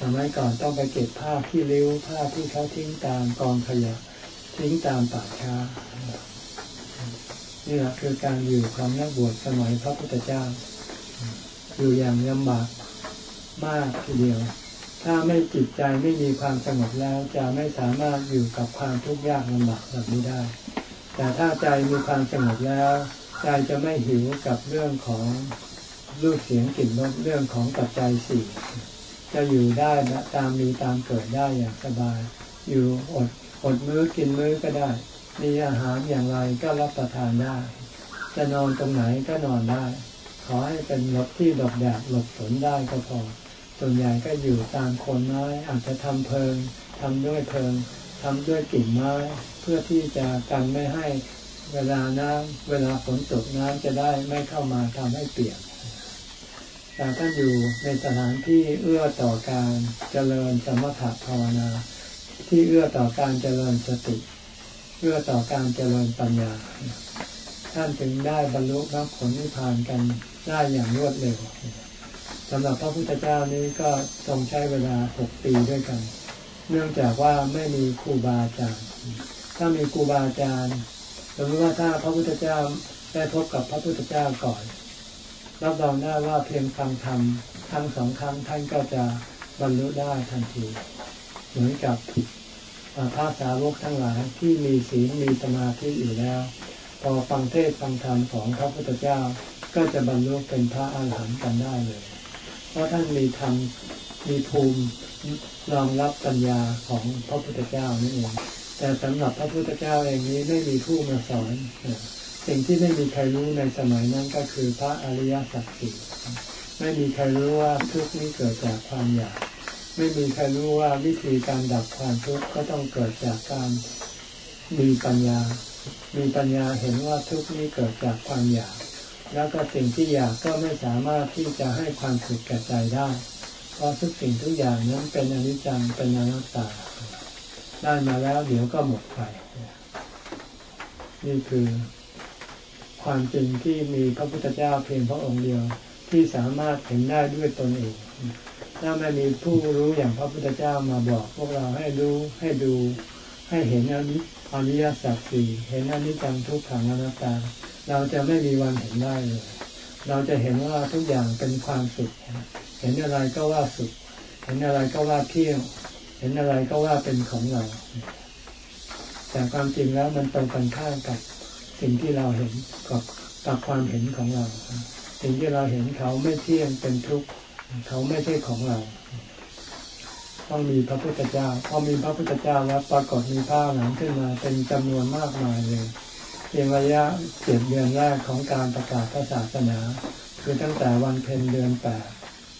สมัยก่อนต้องไปเก็บผ้าที่ริ้วผ้าที่เขาทิ้งตามกองขยะทิ้งตามป่าช้านี่แหละคือการอยู่ของนักบวชสมัยพระพุทธเจ้า อยู่อย่างลำบากมากทีเดียว ถ้าไม่จิตใจไม่มีความสงบแล้ว จะไม่สามารถอยู่กับความทุกข์ยากลำบากแบบนี้ได้ แต่ถ้าใจมีความสงบแล้ว ใจจะไม่หิวกับเรื่องของรูปเสียงกลิ่นรสเรื่องของปัจจัยสี่จะอยู่ได้ตามมีตามเกิดได้อย่างสบาย อยู่อดอดมื้อกินมื้อก็ได้ มีอาหารอย่างไรก็รับประทานได้ จะนอนตรงไหนก็นอนได้ ขอให้เป็นหลบที่หลบแดดหลบฝนได้ก็พอ ส่วนใหญ่ก็อยู่ตามคนไม้อาจจะทำเพิงทำด้วยเพิงทำด้วยกิ่งไม้ เพื่อที่จะกันไม่ให้ เวลาน้ำเวลาฝนตกน้ำจะได้ไม่เข้ามาทำให้เปียกแต่ท่านอยู่ในสถานที่เอื้อต่อการเจริญสมถะภาวนา ที่เอื้อต่อการเจริญสติ เอื้อต่อการเจริญปัญญา ท่านถึงได้บรรลุมรรคผลนิพพานกันได้อย่างรวดเร็วสำหรับพระพุทธเจ้านี้ก็ทรงใช้เวลาหกปีด้วยกัน เนื่องจากว่าไม่มีครูบาอาจารย์ ถ้ามีครูบาอาจารย์ สมมติว่าถ้าพระพุทธเจ้าได้พบกับพระพุทธเจ้าก่อน รับรองได้ว่าเพียงฟังธรรมทั้งสองครั้งท่านก็จะบรรลุได้ทันที เหมือนกับพระสาวกทั้งหลายที่มีศีลมีสมาธิอยู่แล้ว พอฟังเทศฟังธรรมของพระพุทธเจ้าก็จะบรรลุเป็นพระอาหารหันต์กันได้เลย เพราะท่านมีธรรมมีภูมิรองรับปัญญาของพระพุทธเจ้านี่เอง แต่สำหรับพระพุทธเจ้าเองนี้ไม่มีผู้มาสอนสิ่งที่ไม่มีใครรู้ในสมัยนั้นก็คือพระอริยสัจสี่ไม่มีใครรู้ว่าทุกข์นี้เกิดจากความอยาก ไม่มีใครรู้ว่าวิธีการดับความทุกข์ก็ต้องเกิดจากการมีปัญญา มีปัญญาเห็นว่าทุกข์นี้เกิดจากความอยาก แล้วก็สิ่งที่อยากก็ไม่สามารถที่จะให้ความสุขแก่ใจได้ เพราะทุกสิ่งทุกอย่างนั้นเป็นอนิจจังเป็นอนัตตา ได้มาแล้วเดี๋ยวก็หมดไป นี่คือความจริงที่มีพระพุทธเจ้าเพียงพระองค์เดียวที่สามารถเห็นได้ด้วยตนเอง ถ้าไม่มีผู้รู้อย่างพระพุทธเจ้ามาบอก พวกเราให้รู้ให้ดูให้เห็นอนิอนิยสัจสี่เห็นอนิจจังทุกขังอนัตตา เราจะไม่มีวันเห็นได้เลย เราจะเห็นว่าทุกอย่างเป็นความสุข เห็นอะไรก็ว่าสุข เห็นอะไรก็ว่าเที่ยง เห็นอะไรก็ว่าเป็นของเรา แต่ความจริงแล้วมันตรงกันข้ามกับสิ่งที่เราเห็นกับกับความเห็นของเรา สิ่งที่เราเห็นเขาไม่เที่ยงเป็นทุกข์เขาไม่ใช่ของเรา ต้องมีพระพุทธเจ้าพอมีพระพุทธเจ้าแล้วปรากฏมีผ้าหนังขึ้นมาเป็นจำนวนมากมายเลยเพียงระยะเจ็ดเดือนแรกของการประกาศพระศาสนา คือตั้งแต่วันเพ็ญเดือนแปด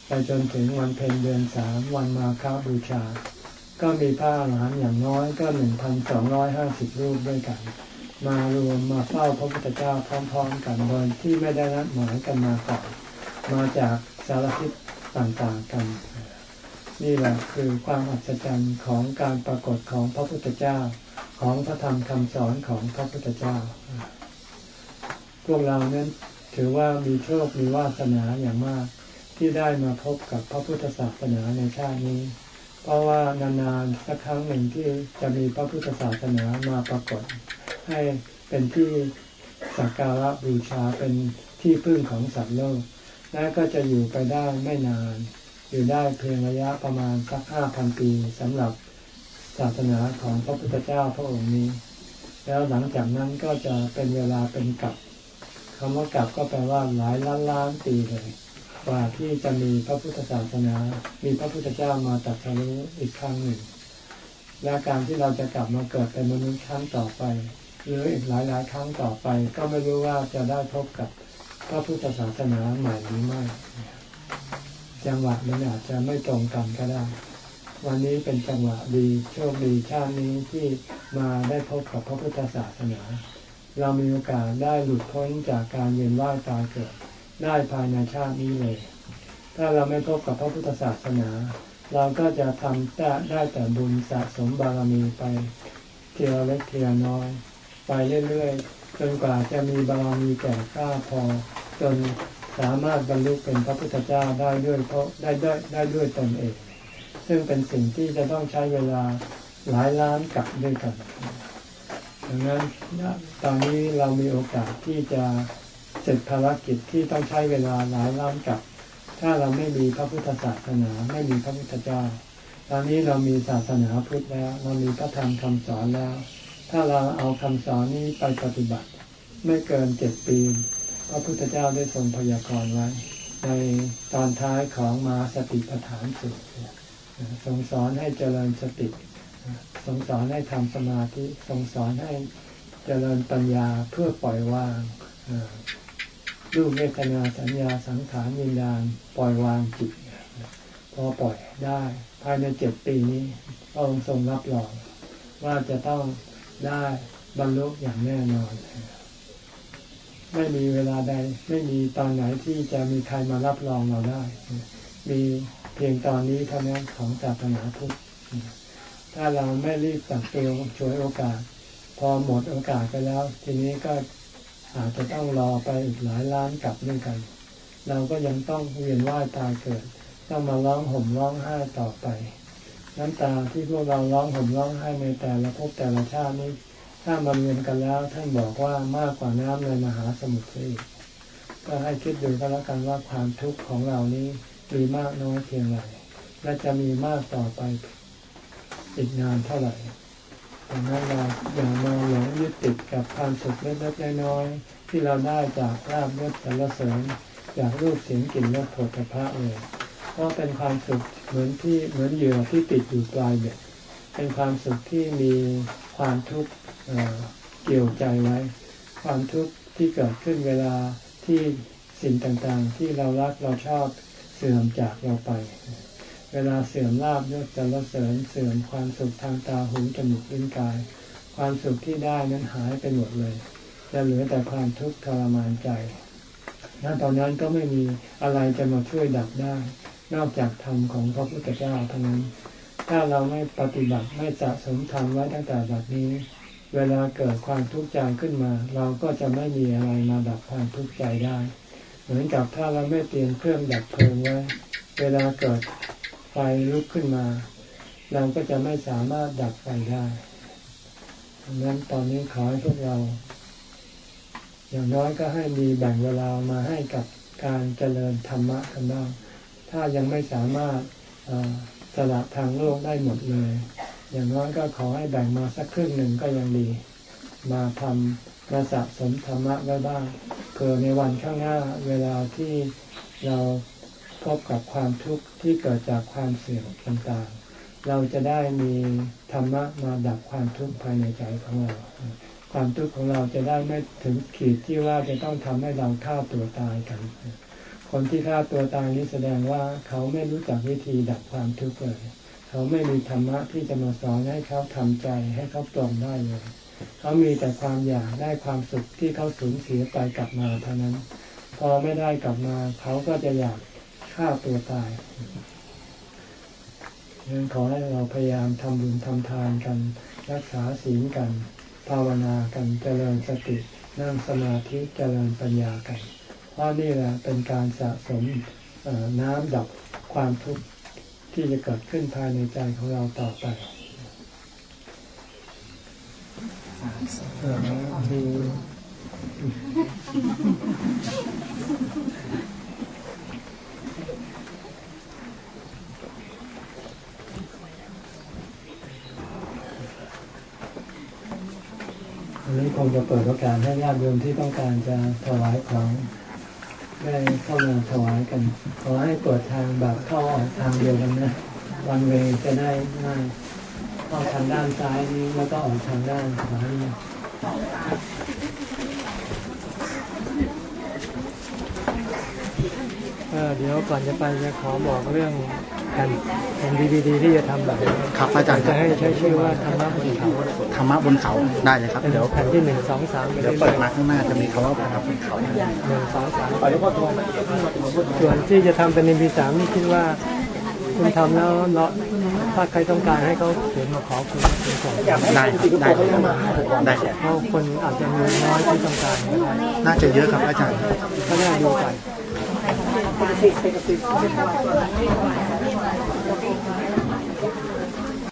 ไปจนถึงวันเพ็ญเดือนสามวันมาฆบูชา ก็มีพระอรหันต์อย่างน้อยก็หนึ่งพันสองร้อยห้าสิบรูปด้วยกัน มารวมมาเฝ้าพระพุทธเจ้าพร้อมๆกันโดยที่ไม่ได้นัดหมายกันมาก่อนมาจากสารทิศต่างๆกัน นี่แหละคือความอัศจรรย์ของการปรากฏของพระพุทธเจ้าของพระธรรมคำสอนของพระพุทธเจ้า พวกเรานั้นถือว่ามีโชค มีวาสนาอย่างมากที่ได้มาพบกับพระพุทธศาสนาในชาตินี้ เพราะว่านานๆสักครั้งหนึ่งที่จะมีพระพุทธศาสนามาปรากฏ ให้เป็นที่สักการะบูชาเป็นที่พึ่งของสัตว์โลก และก็จะอยู่ไปได้ไม่นาน อยู่ได้เพียงระยะประมาณสักห้าพันปีสำหรับศาสนาของพระพุทธเจ้าพระองค์นี้ แล้วหลังจากนั้นก็จะเป็นเวลาเป็นกับคำว่ากับก็แปลว่าหลายล้านล้านปีเลย กว่าที่จะมีพระพุทธศาสนา มีพระพุทธเจ้ามาตรัสรู้อีกครั้งหนึ่ง และการที่เราจะกลับมาเกิดเป็นมนุษย์ครั้งต่อไป หรืออีกหลายหลายครั้งต่อไป ก็ไม่รู้ว่าจะได้พบกับพระพุทธศาสนาใหม่หรือไม่จังหวะมันอาจจะไม่ตรงกันก็ได้ วันนี้เป็นจังหวะดีโชคดีชาตินี้ที่มาได้พบกับพระพุทธศาสนา เรามีโอกาสได้หลุดพ้นจากการเวียนว่ายตายเกิด ได้ภายในชาตินี้เลย ถ้าเราไม่พบกับพระพุทธศาสนา เราก็จะทำได้ได้แต่บุญสะสมบารมีไปเทียเล็กเทียน้อย ไปเรื่อยๆจนกว่าจะมีบารมีแก่กล้าพอ จนสามารถบรรลุเป็นพระพุทธเจ้าได้ด้วยเพราะได้ได้ได้ด้วยตนเอง ซึ่งเป็นสิ่งที่จะต้องใช้เวลาหลายล้านกับด้วยกันดังนั้นตอนนี้เรามีโอกาสที่จะ เสร็จภารกิจที่ต้องใช้เวลาหลายล้านกับ ถ้าเราไม่มีพระพุทธศาสนาไม่มีพระพุทธเจ้า ตอนนี้เรามีศาสนาพุทธแล้ว เรามีพระธรรมคำสอนแล้ว ถ้าเราเอาคำสอนนี้ไปปฏิบัติ ไม่เกินเจ็ดปี พระพุทธเจ้าได้ทรงพยากรณ์ไว้ ในตอนท้ายของมาสติปัฏฐานสูตรทรงสอนให้เจริญสติทรงสอนให้ทำสมาธิทรงสอนให้เจริญปัญญาเพื่อปล่อยวาง รูปเวทนาสัญญาสังขารวิญญาณปล่อยวางจิตพอปล่อยได้ภายในเจ็ดปีนี้พระองค์ทรงรับรองว่าจะต้องได้บรรลุอย่างแน่นอน ไม่มีเวลาใด ไม่มีตอนไหนที่จะมีใครมารับรองเราได้ มีเพียงตอนนี้เท่านั้นของศาสนาพุทธถ้าเราไม่รีบตักตัวช่วยโอกาส พอหมดโอกาสไปแล้ว ทีนี้ก็ อาจจะต้องรอไปอีกหลายล้านกลับด้วยกัน เราก็ยังต้องเวียนว่ายตายเกิด ต้องมาร้องห่มร้องไห้ต่อไป น้ำตาที่พวกเราร้องห่มร้องไห้ในแต่ละภพแต่ละชาตินี้ ถ้ามาเรียนกันแล้วท่านบอกว่ามากกว่าน้ำในมหาสมุทรอีกก็ให้คิดดูก็แล้วกันว่าความทุกข์ของเรานี้มีมากน้อยเพียงไรและจะมีมากต่อไปอีกนานเท่าไหร่ ดังนั้นเราอย่ามาหลงยึดติดกับความสุขเล็กๆน้อยๆที่เราได้จากลาบยศสรรเสริญจากรูปเสียงกลิ่นรสผลิตภัณฑ์เลยเพราะเป็นความสุขเหมือนที่เหมือนเหยื่อที่ติดอยู่ปลายเบ็ดเป็นความสุขที่มีความทุกข์เกี่ยวใจไว้ ความทุกข์ที่เกิดขึ้นเวลาที่สิ่งต่างๆ ที่เรารักเราชอบเสื่อมจากเราไป เวลาเสื่อมลาบยศสรรเสริญเสื่อมความสุขทางตาหูจมูกลิ้นกาย ความสุขที่ได้นั้นหายไปหมดเลยจะเหลือแต่ความทุกข์ทรมานใจณตอนนั้นก็ไม่มีอะไรจะมาช่วยดับได้ นอกจากธรรมของพระพุทธเจ้าเท่านั้น ถ้าเราไม่ปฏิบัติไม่สะสมธรรมไว้ตั้งแต่แบบนี้ เวลาเกิดความทุกข์ใจขึ้นมา เราก็จะไม่มีอะไรมาดับความทุกข์ใจได้ เหมือนกับถ้าเราไม่เตรียมเครื่องดับเพลิงไว้ เวลาเกิด ฟลุกขึ้นมา เราก็จะไม่สามารถดับไฟได้ดังนั้นตอนนี้ขอให้พวกเรา อย่างน้อยก็ให้มีแบ่งเวลามาให้กับการเจริญธรรมะกันบ้างถ้ายังไม่สามารถสละทางโลกได้หมดเลย อย่างน้อยก็ขอให้แบ่งมาสักครึ่งหนึ่งก็ยังดี มาทำมาสะสมธรรมะไว้บ้างเพื่อในวันข้างหน้าเวลาที่เรา พบกับความทุกข์ที่เกิดจากความเสื่อมต่างๆ เราจะได้มีธรรมะมาดับความทุกข์ภายในใจของเรา ความทุกข์ของเราจะได้ไม่ถึงขีดที่ว่าจะต้องทำให้เราฆ่าตัวตายกัน คนที่ฆ่าตัวตายนี้แสดงว่าเขาไม่รู้จักวิธีดับความทุกข์เลย เขาไม่มีธรรมะที่จะมาสอนให้เขาทำใจให้เขาปลงได้เลย เขามีแต่ความอยากได้ความสุขที่เขาสูญเสียไปกลับมาเท่านั้น พอไม่ได้กลับมาเขาก็จะอยาก ฆ่าตัวตายดังนั้นขอให้เราพยายามทำบุญทำทานกัน รักษาศีลกัน ภาวนากันเจริญสตินั่งสมาธิเจริญปัญญากัน เพราะนี่แหละเป็นการสะสมน้ำดับความทุกข์ที่จะเกิดขึ้นภายในใจของเราต่อไปคืออั นนี้คงจะเปิดโอกาสให้ญาติโยมที่ต้องการจะถวายของได้เข้ามาถวายกัน ขอให้เปิดทางแบบเข้าออกทางเดียวกันนะวันเวจะได้ง่ายเข้าทางด้านซ้ายนี้แล้วก็ออกทางด้านขวานี้ เดี๋ยวก่อนจะไปจะขอบอกเรื่องแผ่นแผ่นดีดีที่จะทำแบบนี้
ครับอาจารย์ค
จะ
รับ
ให้ใช้ชื่อว่าธรรมะบนเขา
ธรรมะบนเขาได้เลยครับ
เป็น
เดี๋ยว
แผ่นที่หนึ่งสองสามไป
เดี๋ยว
เรื่
เปิ
อ
ด
ยๆ
มาข้างหน้าจะมีคำว่าธรรมะบนเขา
หนึ่งสองสามส่วนที่จะทำเป็น MP สามนี่คิดว่าคุณทำแล้วเนาะถ้าใครต้องการให้เขาเขียนมาขอคุณคุณส่ง
ได้ครับได้ครับได้ครับ
เพราะคนอาจจะมีน้อยที่ต้องการก็ได้
น่าจะเยอะครับอาจารย์
ก็น่าดูไป Please take a seat.